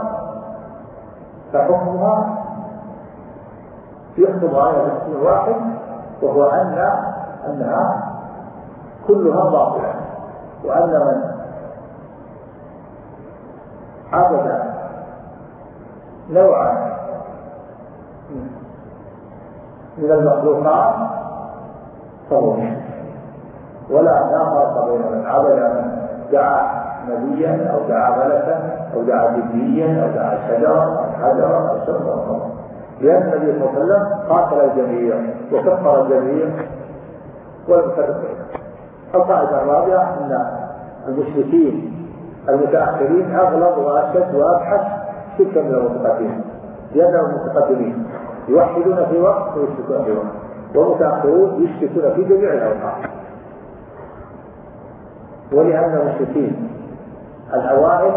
فحكمها يحكم على اسم واحد وهو أن أنها كلها باطلة. وأن من عبد نوعا من المخلوقات فهو ولا لا فرق بين من عبد من دعا نبيا أو دعا ملكا أو دعا جديا أو دعا شجرا أو حجرا أو شجرا لأن النبي صلى الله عليه وسلم قاتل الجميع وكفر الجميع ولم يفرق القاعده الرابعه إن المشركين المتأخرين اغلب وأشد وأبحث شركا من المتقدمين لانهم المتقدمين. يوحدون في وقت ويشركون في وقت. والمتأخرون يشركون في جميع الأوقات. ولان المشركين الأوائل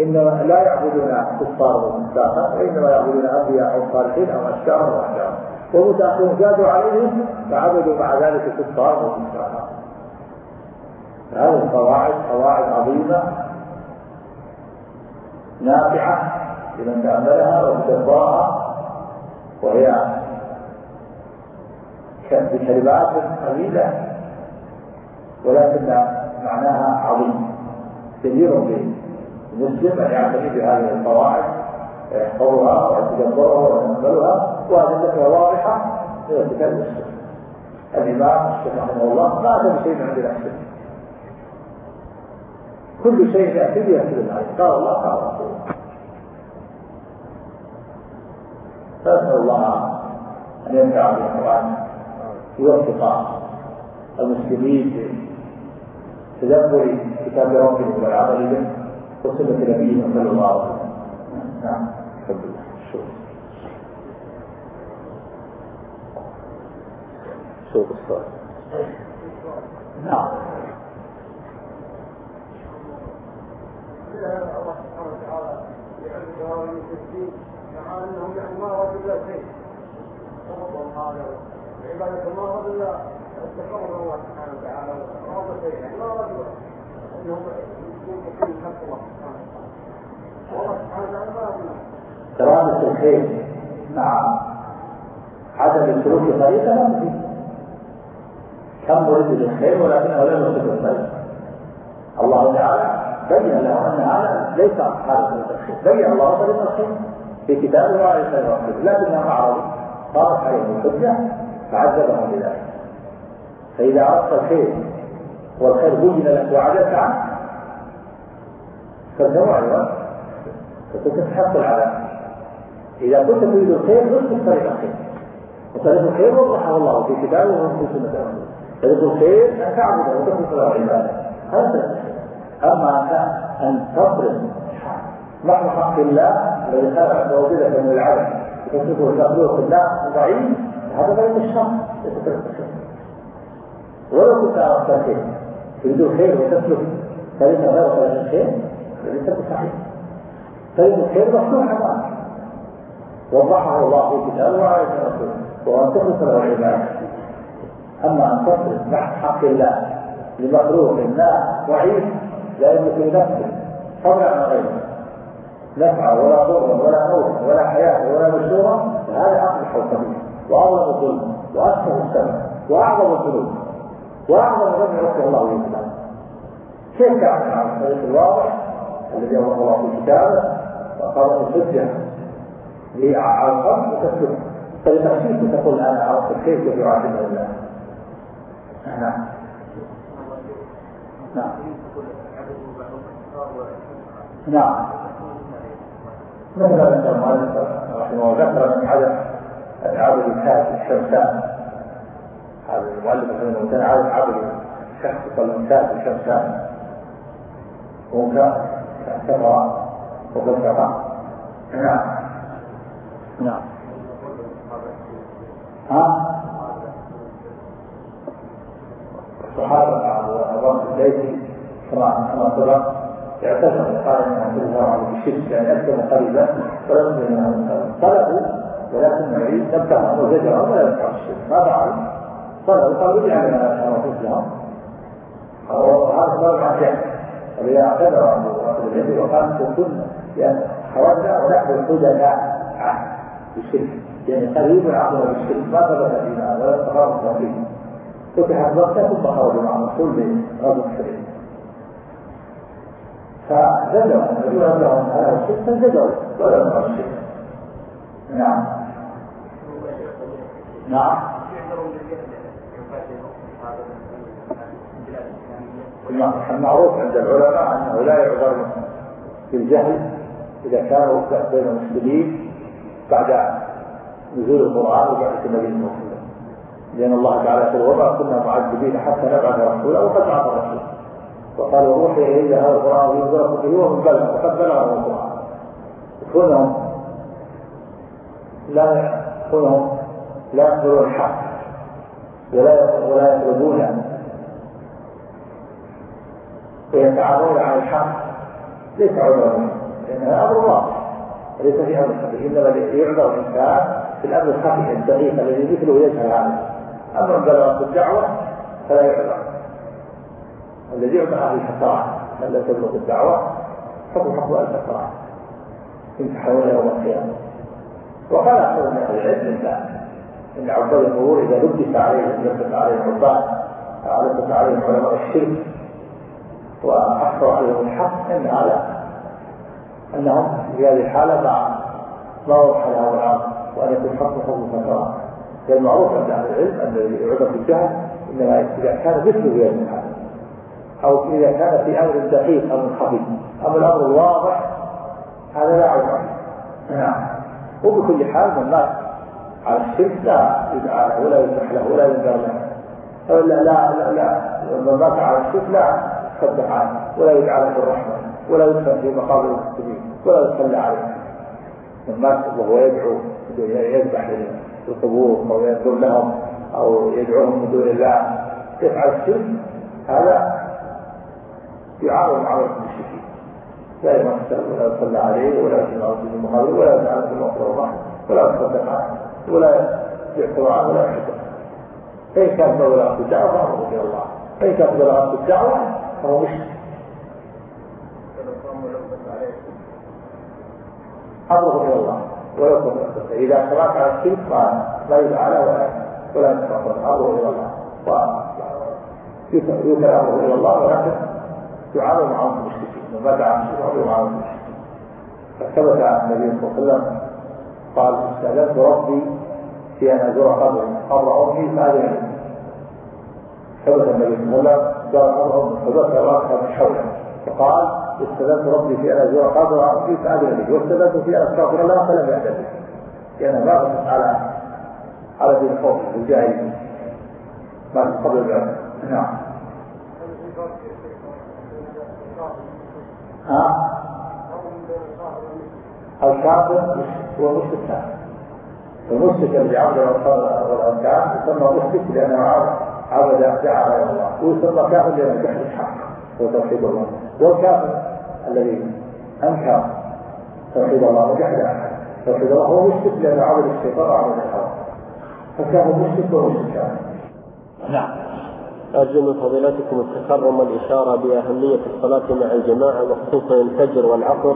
إنما لا يعبدون كفار ومساخا وإنما يعبدون أنبياء أو صالحين أو اشجارا والمتاخرون زادوا عليهم فعبدوا مع ذلك كفار ومساخا هذه القواعد قواعد عظيمة نافعة لمن تاملها وتدبرها وهي بكلمات قليلة ولكن معناها عظيم كبير للمسلم ان يعتني بهذه القواعد. ويحفظها ويتدبرها ويتاملها وادلتها واضحة في كتاب المسلم الإمام الشيخ رحمه الله ما اتى بشيء من عند نفسه كل شيء يأتي به يأتي بالعين قال الله قال رسول فأسأل الله أن ينفع بالقرآن يوفق المسلمين تدبر كتاب ربهم والعمل به وسنة نبيه صلى الله عليه وسلم. نعم. الحمد لله. شكرا. شوف الصلاة. نعم. الله سبحانه وتعالى جواب المسلمين مع انهم يعني ما ارادوا الا شيء. ربهم هذا عبادة ما ارادوا الا التقرب الله سبحانه وتعالى ورغبة شيء يعني ما ارادوا انهم يكونوا حق الله سبحانه وتعالى. والله سبحانه وتعالى ما ارادوا إرادة الخير مع عدم السلوك طريقة لا تفيد كم مريد للخير ولكنه لا يريد الخير. الله تعالى بين له أن هذا ليس حالة الخير بين الله طريق الخير في كتابه وعلى لسان رسوله لكنهم اعرضوا صارت عليهم الحجه فعذبهم بذلك. فإذا أردت الخير والخير بين لك وعجزت عنه فالنوع فكنت تحصل على إذا كنت تريد الخير اسلك طريق الخير. وطريق الخير وضحه الله في كتابه وفي سنة رسوله طريق الخير أن تعبده وتخلص له عبادة هذا أن أن تصرف نحو حق الله الذي خلق موجودة من العدم وتصرفه المخلوق الله ضعيف هذا طريق الشر. ولو كنت أردت الخير تريد الخير وتسلك طريقا غير طريق الخير فليس صحيح طريق الخير مفتوح أمامك وضحه الله في كتابه وعلى رسوله. وأن تخلص له العباده أما أن تصرف تحت حق الله لمخلوق لا ضعيف لا يملك لنفسه فضلا عن غيره. نفعا ولا ضرا ولا موتا ولا حياة ولا نشورا فهذا اقبح القبيح واظلم الظلم واسفه السمع وأعظم الذنوب وأعظم ذنب يغفر الله للانسان كيف تعمل على الطريق الواضح الذي أمر الله في كتابه واقامت الحجه على القلب وتسلك خشيت تقول أنا عرفت كيف يعاتبه الله. نعم. نعم. نعم. مثلا المؤلف رحمه الله ذكر من عدم عبد الكاف الشمسان. هذا المؤلف الله كان عدم عبد شخص الكاف الشمسان. وهو كفر وكفر نعم. نعم. ها؟ الصحابة الرمز الليثي كما كما سبق اعتذر قال انها كلها على الشرك يعني اسلم قريبا ولم يكن انهم طلبوا ولكن يريد نبههم وزجرهم ولا ينفع الشرك ما فعل طلبوا قالوا ادع لنا شرف لهم وهذا صار مع جهل فاذا اعتذر عنه العلم وقال كنا لأن حاولنا ونحن الحدثاء بالشرك. يعني قريب عقل بالشرك ما ثبت فينا ولا تفرق فيه فتحت مكة ثم خرجوا مع الرسول بغزو الشرك فزجروا الرجل لهم فزجروا ولا ينفع الشرك. نعم. نعم. المعروف عند العلماء أنه لا يعذر بالجهل إذا كانوا بين المسلمين بعد نزول القرآن وبعث النبي صلى لأن الله تعالى يقول وما كنا معذبين حتى نبعث رسولا وقد بعث الرسول وقال وروحي إلى هذا القران وينذركم به ومن بلغ وقد بلغ القرآن. كونهم لا كونهم لا يقبلون الحق ولا ولا يطلبون ويتعاملون على الحق ليس عذرا لأنها أمر واضح. وليس في أمر خفي إنما يعذر الإنسان في الأمر الخفي الدقيق الذي مثله يجهل هذا أما بلغت الدعوة فلا يعذر الذي يعذر أهل الحسرات من لا تبلغ الدعوة؟ حكم حكم الحسرات. يمتحنون يوم القيامة. وقال أكثر من أهل العلم إن عباد القبور إذا لبس عليهم لبس عليهم عباد لبس عليهم علماء الشرك وأحصوا عليهم الحق إن هذا أنهم في هذه الحالة مع ما وضح لهم العام وأن يكون حكم حكم فترات المعروف عند أهل العلم أن يعذر في الجهل إنما إذا كان مثل في هذه الحالة أو إذا كان في أمر دقيق أمر خفي. أما الأمر الواضح هذا لا عذر نعم. وبكل حال من مات على الشرك لا يدعى له ولا يسمح له ولا ينذر له. لا لا لا. من مات على الشرك لا يصدق عنه ولا يدعى له بالرحمة ولا يدفن في مقابر المسلمين ولا يصلى عليه. مات وهو يدعو يذبح للقبور أو ينذر لهم أو يدعوهم من دون الله. يفعل الشرك. هذا يعارض معروف المشركين. لا يمثل ولا يصلى عليه ولا يسمع في المقابر ولا يجعل في المقبره ولا يصدق عنه ولا يعتبر عنه ولا يحبه فإن كانت بلغت الدعوة فأمره إلى الله فإن كانت بلغت الدعوة فهو مشرك. أمره إلى الله ولو كنت إذا سمعت على الشرك لا يدعى ولا ولا يتفضل أمره إلى الله. ويوكل أمره إلى الله ولكن يعامل معهم المشركين. وما دعا المشركين معهم المشركين فثبت النبي صلى الله عليه وسلم قال استأذنت ربي في أن أزور قبر قبر أمي فأذن ثبت النبي صلى الله عليه وسلم زار قبر أمي فذكر رأسها من حوله فقال استأذنت ربي في أن أزور قبر أمي فأذن لي واستأذنت في أن أستغفر الله فلم يأذن لي لأن ما غلط على على دين الخوف الجاهلية ما قبل البعث نعم. ها؟ الكافر هو مشرك. كافر المشرك الذي عبد الاركان يسمى مشرك لأنه عبد دعا غير الله. ويسمى كافر لأنه جحد الحق هو توحيد الله والكافر الذي أنكر توحيد الله وجحد توحيد الله هو مشرك لأنه عبد الشيطان وعبد الحق فكان مشرك ومشرك نعم. أرجو من فضيلتكم التكرم والإشارة بأهمية الصلاة مع الجماعة وخصوصا الفجر والعصر.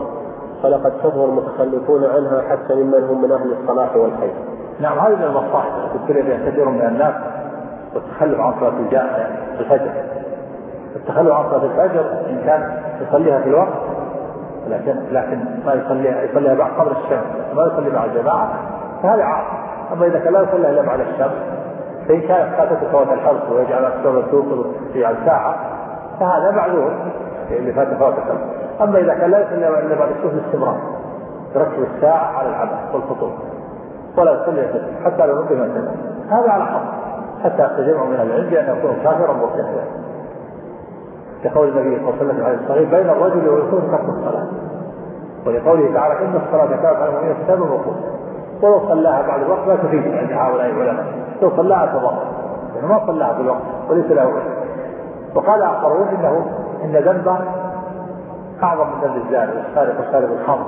فلقد كثر المتخلفون عنها حتى ممن هم من أهل الصلاح والخير. نعم هذه من المصلحة. التي كثير من الناس والتخلف عن صلاة الفجر. التخلف عن صلاة الفجر إن كان يصليها في الوقت لكن لكن ما يصليها يصليها بعد قبل الشمس ما يصلي مع الجماعة فهذا عار أما إذا كان لا يصلي إلا بعد الشمس فإن كانت فاتته فوات الحرص ويجعل السر توصل في ساعه فهذا معذور اللي فات فوات الشمس أما إذا كان لا يصلي إلا بعد الشمس باستمرار يركب الساعة على العمل والفطور ولا يصلي حتى لو نقم هذا على حق. حتى يستجمع من العلم بأن يكون كافرا مرتدا كقول النبي صلى الله عليه وسلم عليه الصلاه بين الرجل والكفر ترك الصلاة. ولقوله تعالى إن الصلاة كانت على المؤمنين كتابا موقوتا ولو صلاها بعد الوقت لا تفيد عند هؤلاء العلماء. لو صلاها تضر لأنه ما صلاها في الوقت وليس له وقال آخرون إنه إن ذنبه أعظم من ذنب الزاني والسارق وشارب الخمر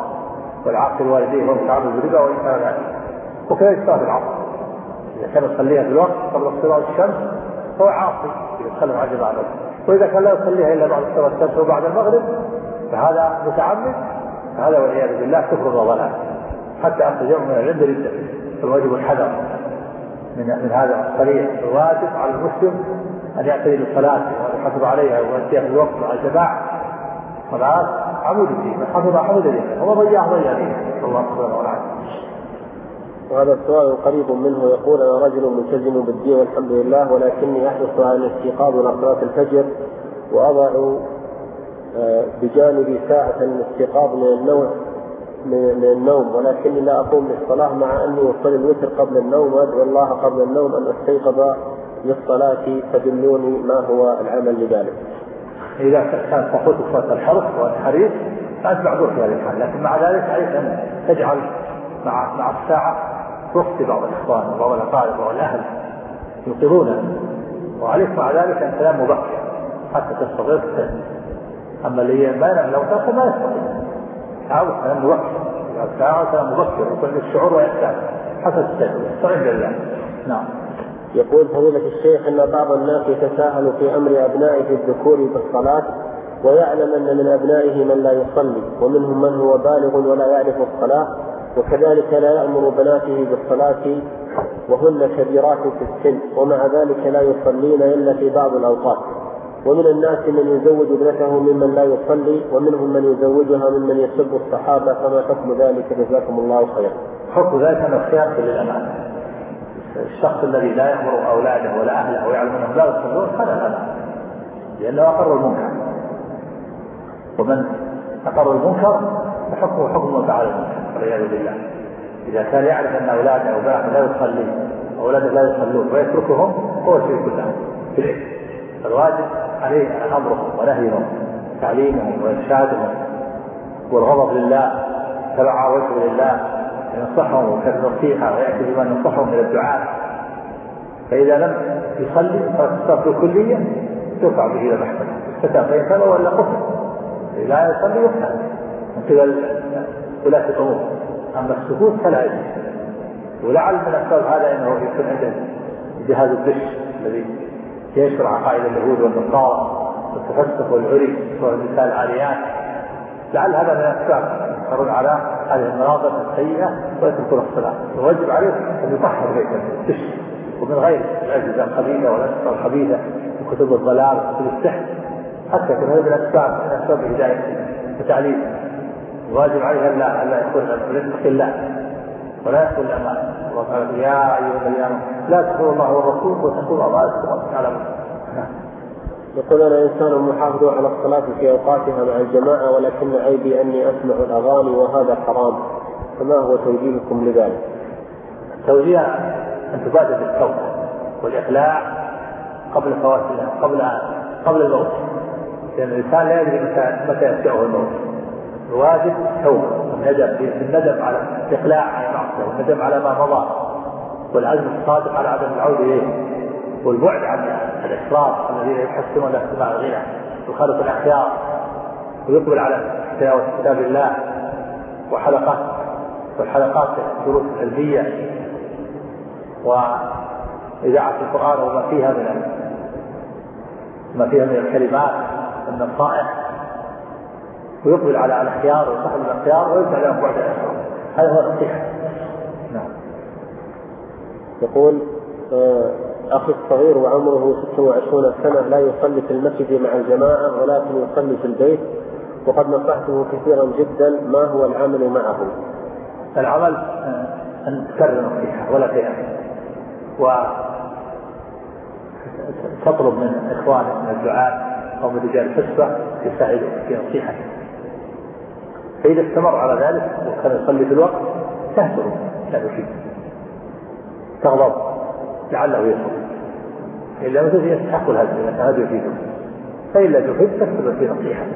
والعاقل والديه والمتعرض بالربا وإن كان ذلك. وكذلك صلاة العصر. إذا كان يصليها في الوقت قبل اصطلاع الشمس هو عاصي يتكلم عن جماعة وإذا كان لا يصليها إلا بعد اصطلاع الشمس وبعد المغرب فهذا متعمد هذا والعياذ بالله كفر وضلال. حتى أخذ يوم من العلم رده فالواجب الحذر. من من هذا الصريح الواجب على المسلم أن يعتني بالصلاة وأن يحافظ عليها وياتيها في الوقت مع الجماعة. الصلاه عمود الدين من حفظ حفظ الدين ومن ضيعه ضيع دينه الله سبحانه وتعالى. وهذا السؤال قريب منه يقول أنا رجل ملتزم بالدين والحمد لله ولكني أحرص على الاستيقاظ إلى صلاه الفجر وأضع آه، بجانبي ساعة الاستيقاظ من النوم من النوم ولكني لا أقوم للصلاة مع أني أصلي الوتر قبل النوم وأدعو الله قبل النوم أن أستيقظ للصلاة فدلوني ما هو العمل لذلك. إذا كانت تفوتك صلاة الحرص والحريص فأنت معذور في هذه الحال لكن مع ذلك عليك أن تجعل مع مع الساعة وقت بعض الإخوان وبعض الأقارب وبعض الأهل يوقظونك وعليك مع ذلك أن تنام مبكر حتى تستطيع أما اللي ما ينام لو تاخذ ما يستطيع عاوز تنام مبكر ساعة تنام مبكر يكون الشعور ويحتاج حسب السن يستعين بالله. نعم. يقول فضيلة الشيخ أن بعض الناس يتساهل في أمر أبنائه الذكور بالصلاة ويعلم أن من أبنائه من لا يصلي ومنهم من هو بالغ ولا يعرف الصلاة وكذلك لا يأمر بناته بالصلاة وهن كبيرات في السن ومع ذلك لا يصلين إلا في بعض الأوقات ومن الناس من يزوج ابنته ممن لا يصلي ومنهم من يزوجها ممن يسب الصحابة فما حكم ذلك جزاكم الله خيرا. حكم ذلك انه خيار للأمانة. الشخص الذي لا يأمر أولاده ولا أهله ويعلم انهم لا يصلون فلا الامانه. لأنه أقر المنكر. ومن أقر المنكر فحكمه حكم فعل المنكر والعياذ بالله. إذا كان يعرف أن أولاده أو لا يصلي أولاده لا يصلون ويتركهم هو شرك بالله. في الاثم. الواجب عليه امرهم ونهيهم تعليمهم وارشادهم والغضب لله تبع وجهه لله ينصحهم كالنصيحه ويأتي بما ينصحهم من الدعاء. فإذا لم يصلي فالصف كليا ترفع به إلى المحكمه استتاب فإن ولا قتل لا يصلي يقتل من قبل ولاة الأمور. أما السكوت فلا يجوز. ولعل من أسباب هذا إنه يكون عنده جهاز الدش الذي ينشر عقائد اليهود والنصارى والتفسق والعري والنساء العاريات لعل هذا من الأسباب. يسهرون على هذه المناظر السيئة ويتركون الصلاة. الواجب عليه أن يطهر بيته بالدش ومن غير الأجهزة الخبيثة والاشرطه الخبيثة وكتب الضلال وكتب السحر. حتى يكون هذا من الأسباب من أسباب هدايته وتعليمه الواجب عليه أن لا أن لا يكون يتقي الله. ولا يكون الامان الله تعالى يا أيها الذين امنوا لا تخونوا الله والرسول وتخونوا امانتكم وأنتم تعلمون يقول أنا إنسان محافظ على الصلاة في أوقاتها مع الجماعة ولكن عيبي أني أسمع الأغاني وهذا حرام. فما هو توجيهكم لذلك؟ توجيه أن تبادر بالتوبه والإقلاع قبل فوات قبل قبل الموت. لأن الإنسان لا يدري متى متى يسعه الموت. الواجب التوبه الندم الندم على الاقلاع عن المعصيه والندم على ما مضى والعزم الصادق على عدم العوده إليه والبعد عن الاشراف الذين يحسنون استماع الغنى وخلق الأخيار ويقبل على تلاوه كتاب الله وحلقات والحلقات الدروس العلمية وإذاعة القرآن وما فيها من ما فيها من الكلمات والنصائح ويقبل على الاخيار وصاحب الاخيار ويدفع لهم بعد هذا هو النصيحه نعم. يقول آه، أخي الصغير وعمره 26 سنة لا يصلي في المسجد مع الجماعة ولكن يصلي في البيت وقد نصحته كثيرا جدا ما هو العمل معه؟ العمل آه، أن تكرر النصيحة ولا تيأس وتطلب من إخوانك من الدعاء أو من رجال الحسبة يساعدك في نصيحتك. فإذا استمر على ذلك وكان يصلي في الوقت تهجر لا يفيد تغضب لعله يصل إلا مثل يستحق الهدي هذا يفيده. فإن لم يفيد تكتب في نصيحة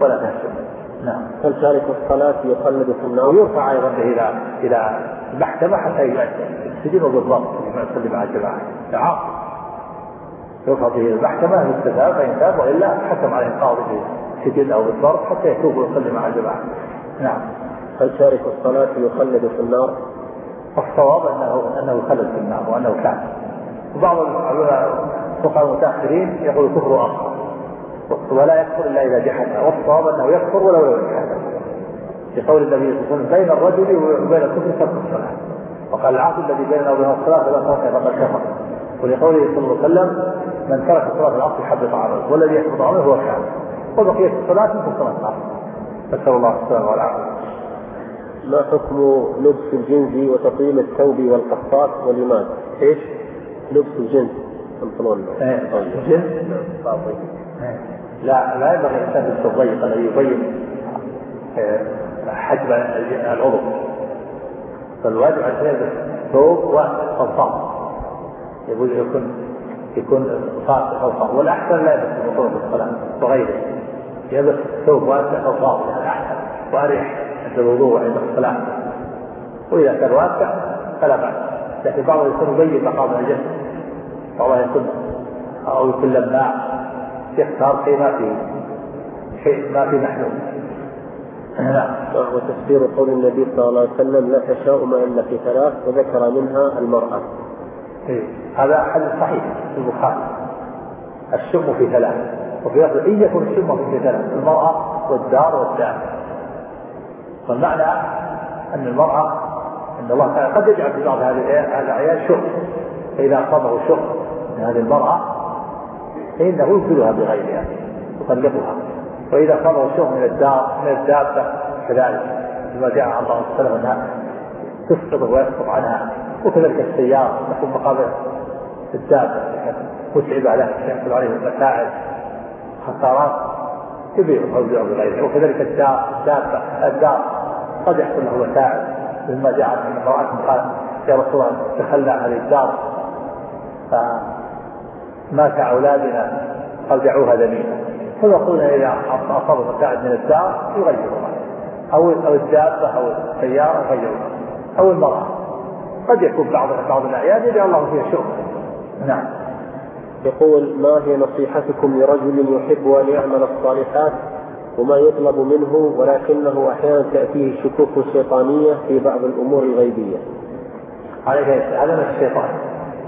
ولا تهجر نعم. هل تارك الصلاة يخلد في النار؟ ويرفع أيضا به إلى إلى المحكمة حتى يسجن بالضبط يصلي مع الجماعة. عاقل يرفع به إلى المحكمة يستتاب فإن تاب وإلا حكم عليه القاضي بالسجن أو بالضرب حتى يتوب ويصلي مع الجماعة. نعم. هل تارك الصلاة يخلد في النار؟ الصواب أنه أنه خلد في النار وأنه كافر وبعض الفقهاء المتأخرين يقول كفر أصغر ولا يكفر إلا إذا جحد. والصواب أنه يكفر ولو لم يجحد. لقول النبي صلى الله عليه وسلم بين الرجل وبين الكفر ترك الصلاة. وقال العهد الذي بيننا وبين الصلاة فلا صلاة فقد كفر. ولقوله صلى الله عليه وسلم من ترك صلاة العصر حبط عمله والذي يحبط عمله هو كافر. وبقية الصلاة مثل صلاة العصر نسأل الله السلامة والعافية ما حكم لبس الجنز وتطيل الثوب والقصات ولماذا؟ إيش؟ لبس الجنس بنطلون إيه. الجنس إيه. لا لا ينبغي الانسان يلبس الضيق الذي يبين آه، حجم العضو فالواجب الانسان يلبس ثوب وقصات يقول يكون يكون أو صار والأحسن لا يلبس البطون بالصلاه وغيره يلبس ثوب واسع أو فاضي هذا أحسن. وأريح عند الوضوء وعند الصلاه وإذا كان واسع فلا بأس. لكن بعضهم يكون يبين مقام الجسد بعضهم يكون أو يكون لماع يختار شيء ما فيه شيء ما فيه محلول نعم وتفسير قول النبي صلى الله عليه وسلم لا تشاؤم الا في ثلاث وذكر منها المرأة. إيه. هذا حديث صحيح في البخاري. الشم في ثلاث. وفي إن يكن الشم في ثلاث المرأة والدار والدار. والمعنى أن المرأة ان الله تعالى قد يجعل في بعض هذه الأعيان شق فإذا أصابه شق من هذه المرأة فإنه يبدلها بغيرها يطلقها وإذا أصابه شق من الدار من الدابة كذلك كما جاء عن الله وسلم أنها تسقط ويسقط عنها. وكذلك السيارة تكون مقابل الدابة متعبة له يحصل عليه متاعب خسارات يبيعها ويبيع بغيره وكذلك الدار الدابة الدار قد يحصل له متاعب مما جاء عن امرأة قال يا رسول الله تخلى هذه الدار. فمات أولادنا أرجعوها ذميمة. فيقولون إذا أصاب متاعب من الدار يغيرها أو أو الدابة أو السيارة يغيرها أو المرأة. قد يكون بعض بعض الأعياد يجعل الله فيها شؤم نعم. يقول ما هي نصيحتكم لرجل يحب أن يعمل الصالحات وما يطلب منه ولكنه أحيانا تأتيه الشكوك الشيطانية في بعض الأمور الغيبية عليه هذا الشيطان.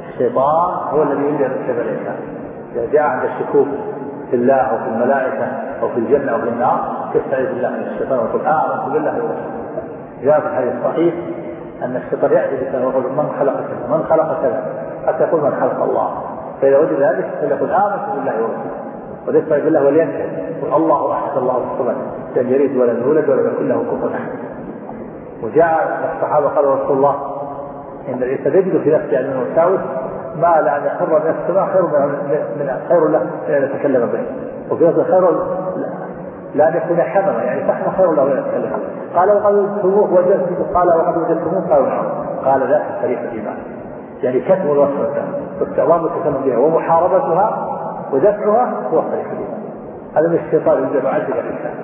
الشيطان هو الذي يريد أن الإنسان. إذا جاء عند الشكوك في الله أو في الملائكة أو في الجنة أو في النار يستعيذ بالله من الشيطان ويقول آمنت بالله ورسوله جاء في الحديث الصحيح أن الشيطان يأتي بالإنسان ويقول من خلق كذا؟ من خلق كذا؟ حتى يقول من خلق الله. فإذا وجد ذلك فليقول آمنت بالله ورسوله وليستعيذ بالله ولينتهي يقول الله أحد الله الصمد لم يلد ولم يولد ولم يكن له كفوا أحد. وجاء الصحابة قالوا رسول الله إن الإنسان يجد في نفسه أنه يساوس ما لأن يخر من السماء خير من خير له من أن يتكلم به. وفي نفسه خير لا أن يكون حمما يعني فحم خير له أن يتكلم قال وقد وجدتموه وجدت قال وقد وجدتموه قالوا نعم. قال ذاك صريح الإيمان. يعني كتم الوسوسه واستعظام التكلم بها ومحاربتها ودفعها هو صريح الإيمان. هذا من الشيطان أن يعذب الإنسان.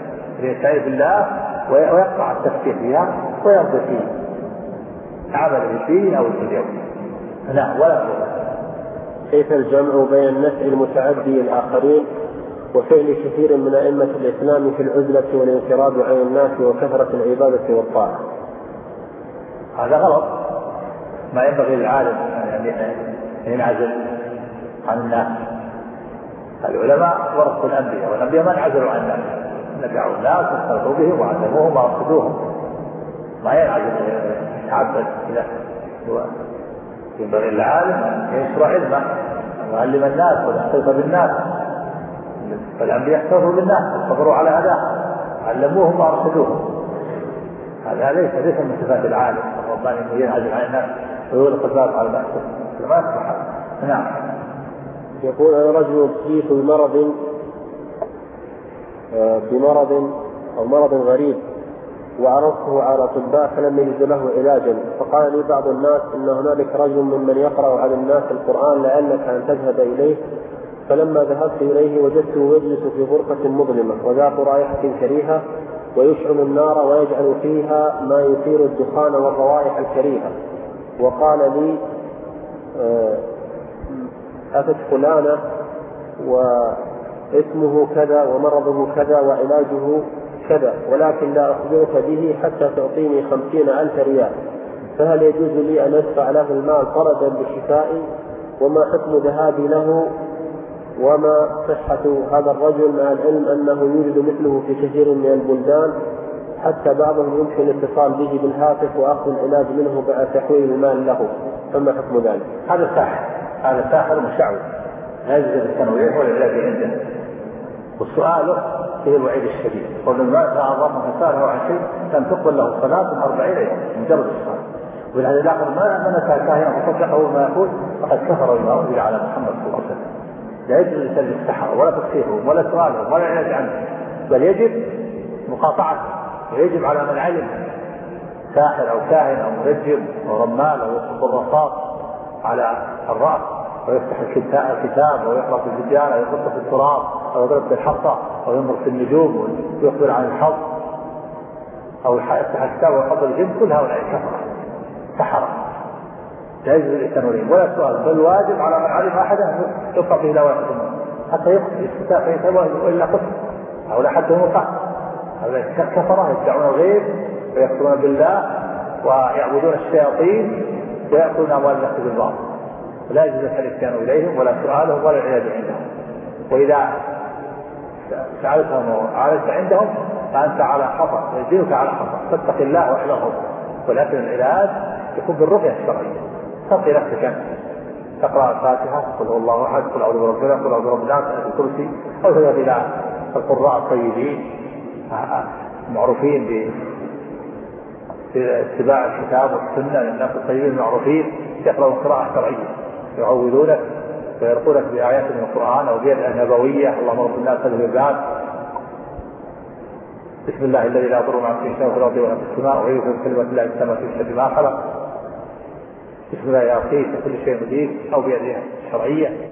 ليستعيذ بالله ويقطع التفكير فيها ويرضي في عمله الدين أو الدنيوي نعم ولا كيف الجمع بين النفع المتعدي الآخرين وفعل كثير من أئمة الإسلام في العزلة والانفراد عن الناس وكثرة العبادة والطاعة. هذا غلط. ما ينبغي للعالم أن ينعزل عن الناس. العلماء ورثوا الأنبياء والأنبياء ما انعزلوا عن الناس. نفعوا الناس واختلطوا بهم وعلموهم ورصدوهم ما ينعزل يتعبد كذا ينبغي للعالم أن ينشر علمه ويعلم الناس ويختلط بالناس. فالأنبياء احتروا بالناس وصبروا على أداء علموهم وأرشدوهم. هذا ليس ليس من صفات العالم. إنه ينعزل عن الناس. ويغلق الباب على الناس ما يصلح. نعم. يقول أنا رجل ابتليت بمرض آه، بمرض أو مرض غريب وعرضته على اطباء فلم يجد له علاجا. فقال لي بعض الناس إن هنالك رجل ممن يقرأ على الناس القرآن لعلك أن تذهب إليه. فلما ذهبت إليه وجدته يجلس في غرفة مظلمة وذات رائحة كريهة ويشعل النار ويجعل فيها ما يثير الدخان والروائح الكريهة. وقال لي آه، أتت فلانة واسمه كذا ومرضه كذا وعلاجه كذا ولكن لا أخبرك به حتى تعطيني خمسين ألف ريال. فهل يجوز لي أن أدفع له المال طردا لشفائي وما حكم ذهابي له؟ وما صحة هذا الرجل مع العلم أنه يوجد مثله في كثير من البلدان؟ حتى بعضهم يمكن الاتصال به بالهاتف وأخذ العلاج منه بعد تحويل المال له. فما حكم ذلك؟ هذا ساحر. هذا ساحر مشعوذ. لا يجوز التنويع ولا العلاج عنده. وسؤاله فيه الوعيد الشديد. قول ما أعظم فساله عن شيء لم تقبل له صلاة أربعين يوم. مجرد الصلاة. ولهذا الآخر ما من أتى كاهنا وصدقه ما يقول فقد كفر بما أنزل على محمد صلى الله عليه وسلم. لا يجوز الإنسان السحرة ولا تصحيحهم ولا سؤالهم ولا العلاج عنهم بل يجب مقاطعته. ويجب على من علم ساحر أو كاهن أو منجم أو رمال أو يسقط الرصاص على الرأس ويفتح الكتاب ويقرا في الفجان أو يحط في التراب أو يضرب بالحصى أو ينظر في النجوم ويخبر عن الحظ أو يفتح الكتاب ويحط الجن كل هؤلاء كفرة سحره لا يجوز الانسان وليهم ولا سؤال بل واجب على من علم احدا أن يقطع به لا واحد حتى يقتل يستفتح والا قتل هؤلاء حدهم القتل هؤلاء كفرة يدعون الغيب ويكفرون بالله ويعبدون الشياطين ويأكلون أموال الناس بالباطل. ولا يجوز الاتيان إليهم ولا سؤالهم ولا العلاج عندهم وإذا سألتهم وعالجت عندهم فأنت على خطر يجزيك على خطر فاتق الله واحذرهم ولكن العلاج يكون بالرقية الشرعية. تقي نفسك أنت. تقرأ الفاتحة قل هو الله أحد قل أعوذ برب الفلق قل أعوذ برب الناس الكرسي أو تذهب إلى القراء الطيبين. معروفين باتباع الكتاب والسنة للناس الطيبين المعروفين يقرأون قراءة شرعية يعوذونك ويرقونك بآيات من القرآن أو بيد النبوية اللهم رب الناس هذه الباب بسم الله الذي لا يضر مع شيء في الأرض ولا في السماء ويعيذ بكلمة الله السماء في الشر ما خلق. بسم الله يا أخي كل شيء مدير أو بيد الشرعية.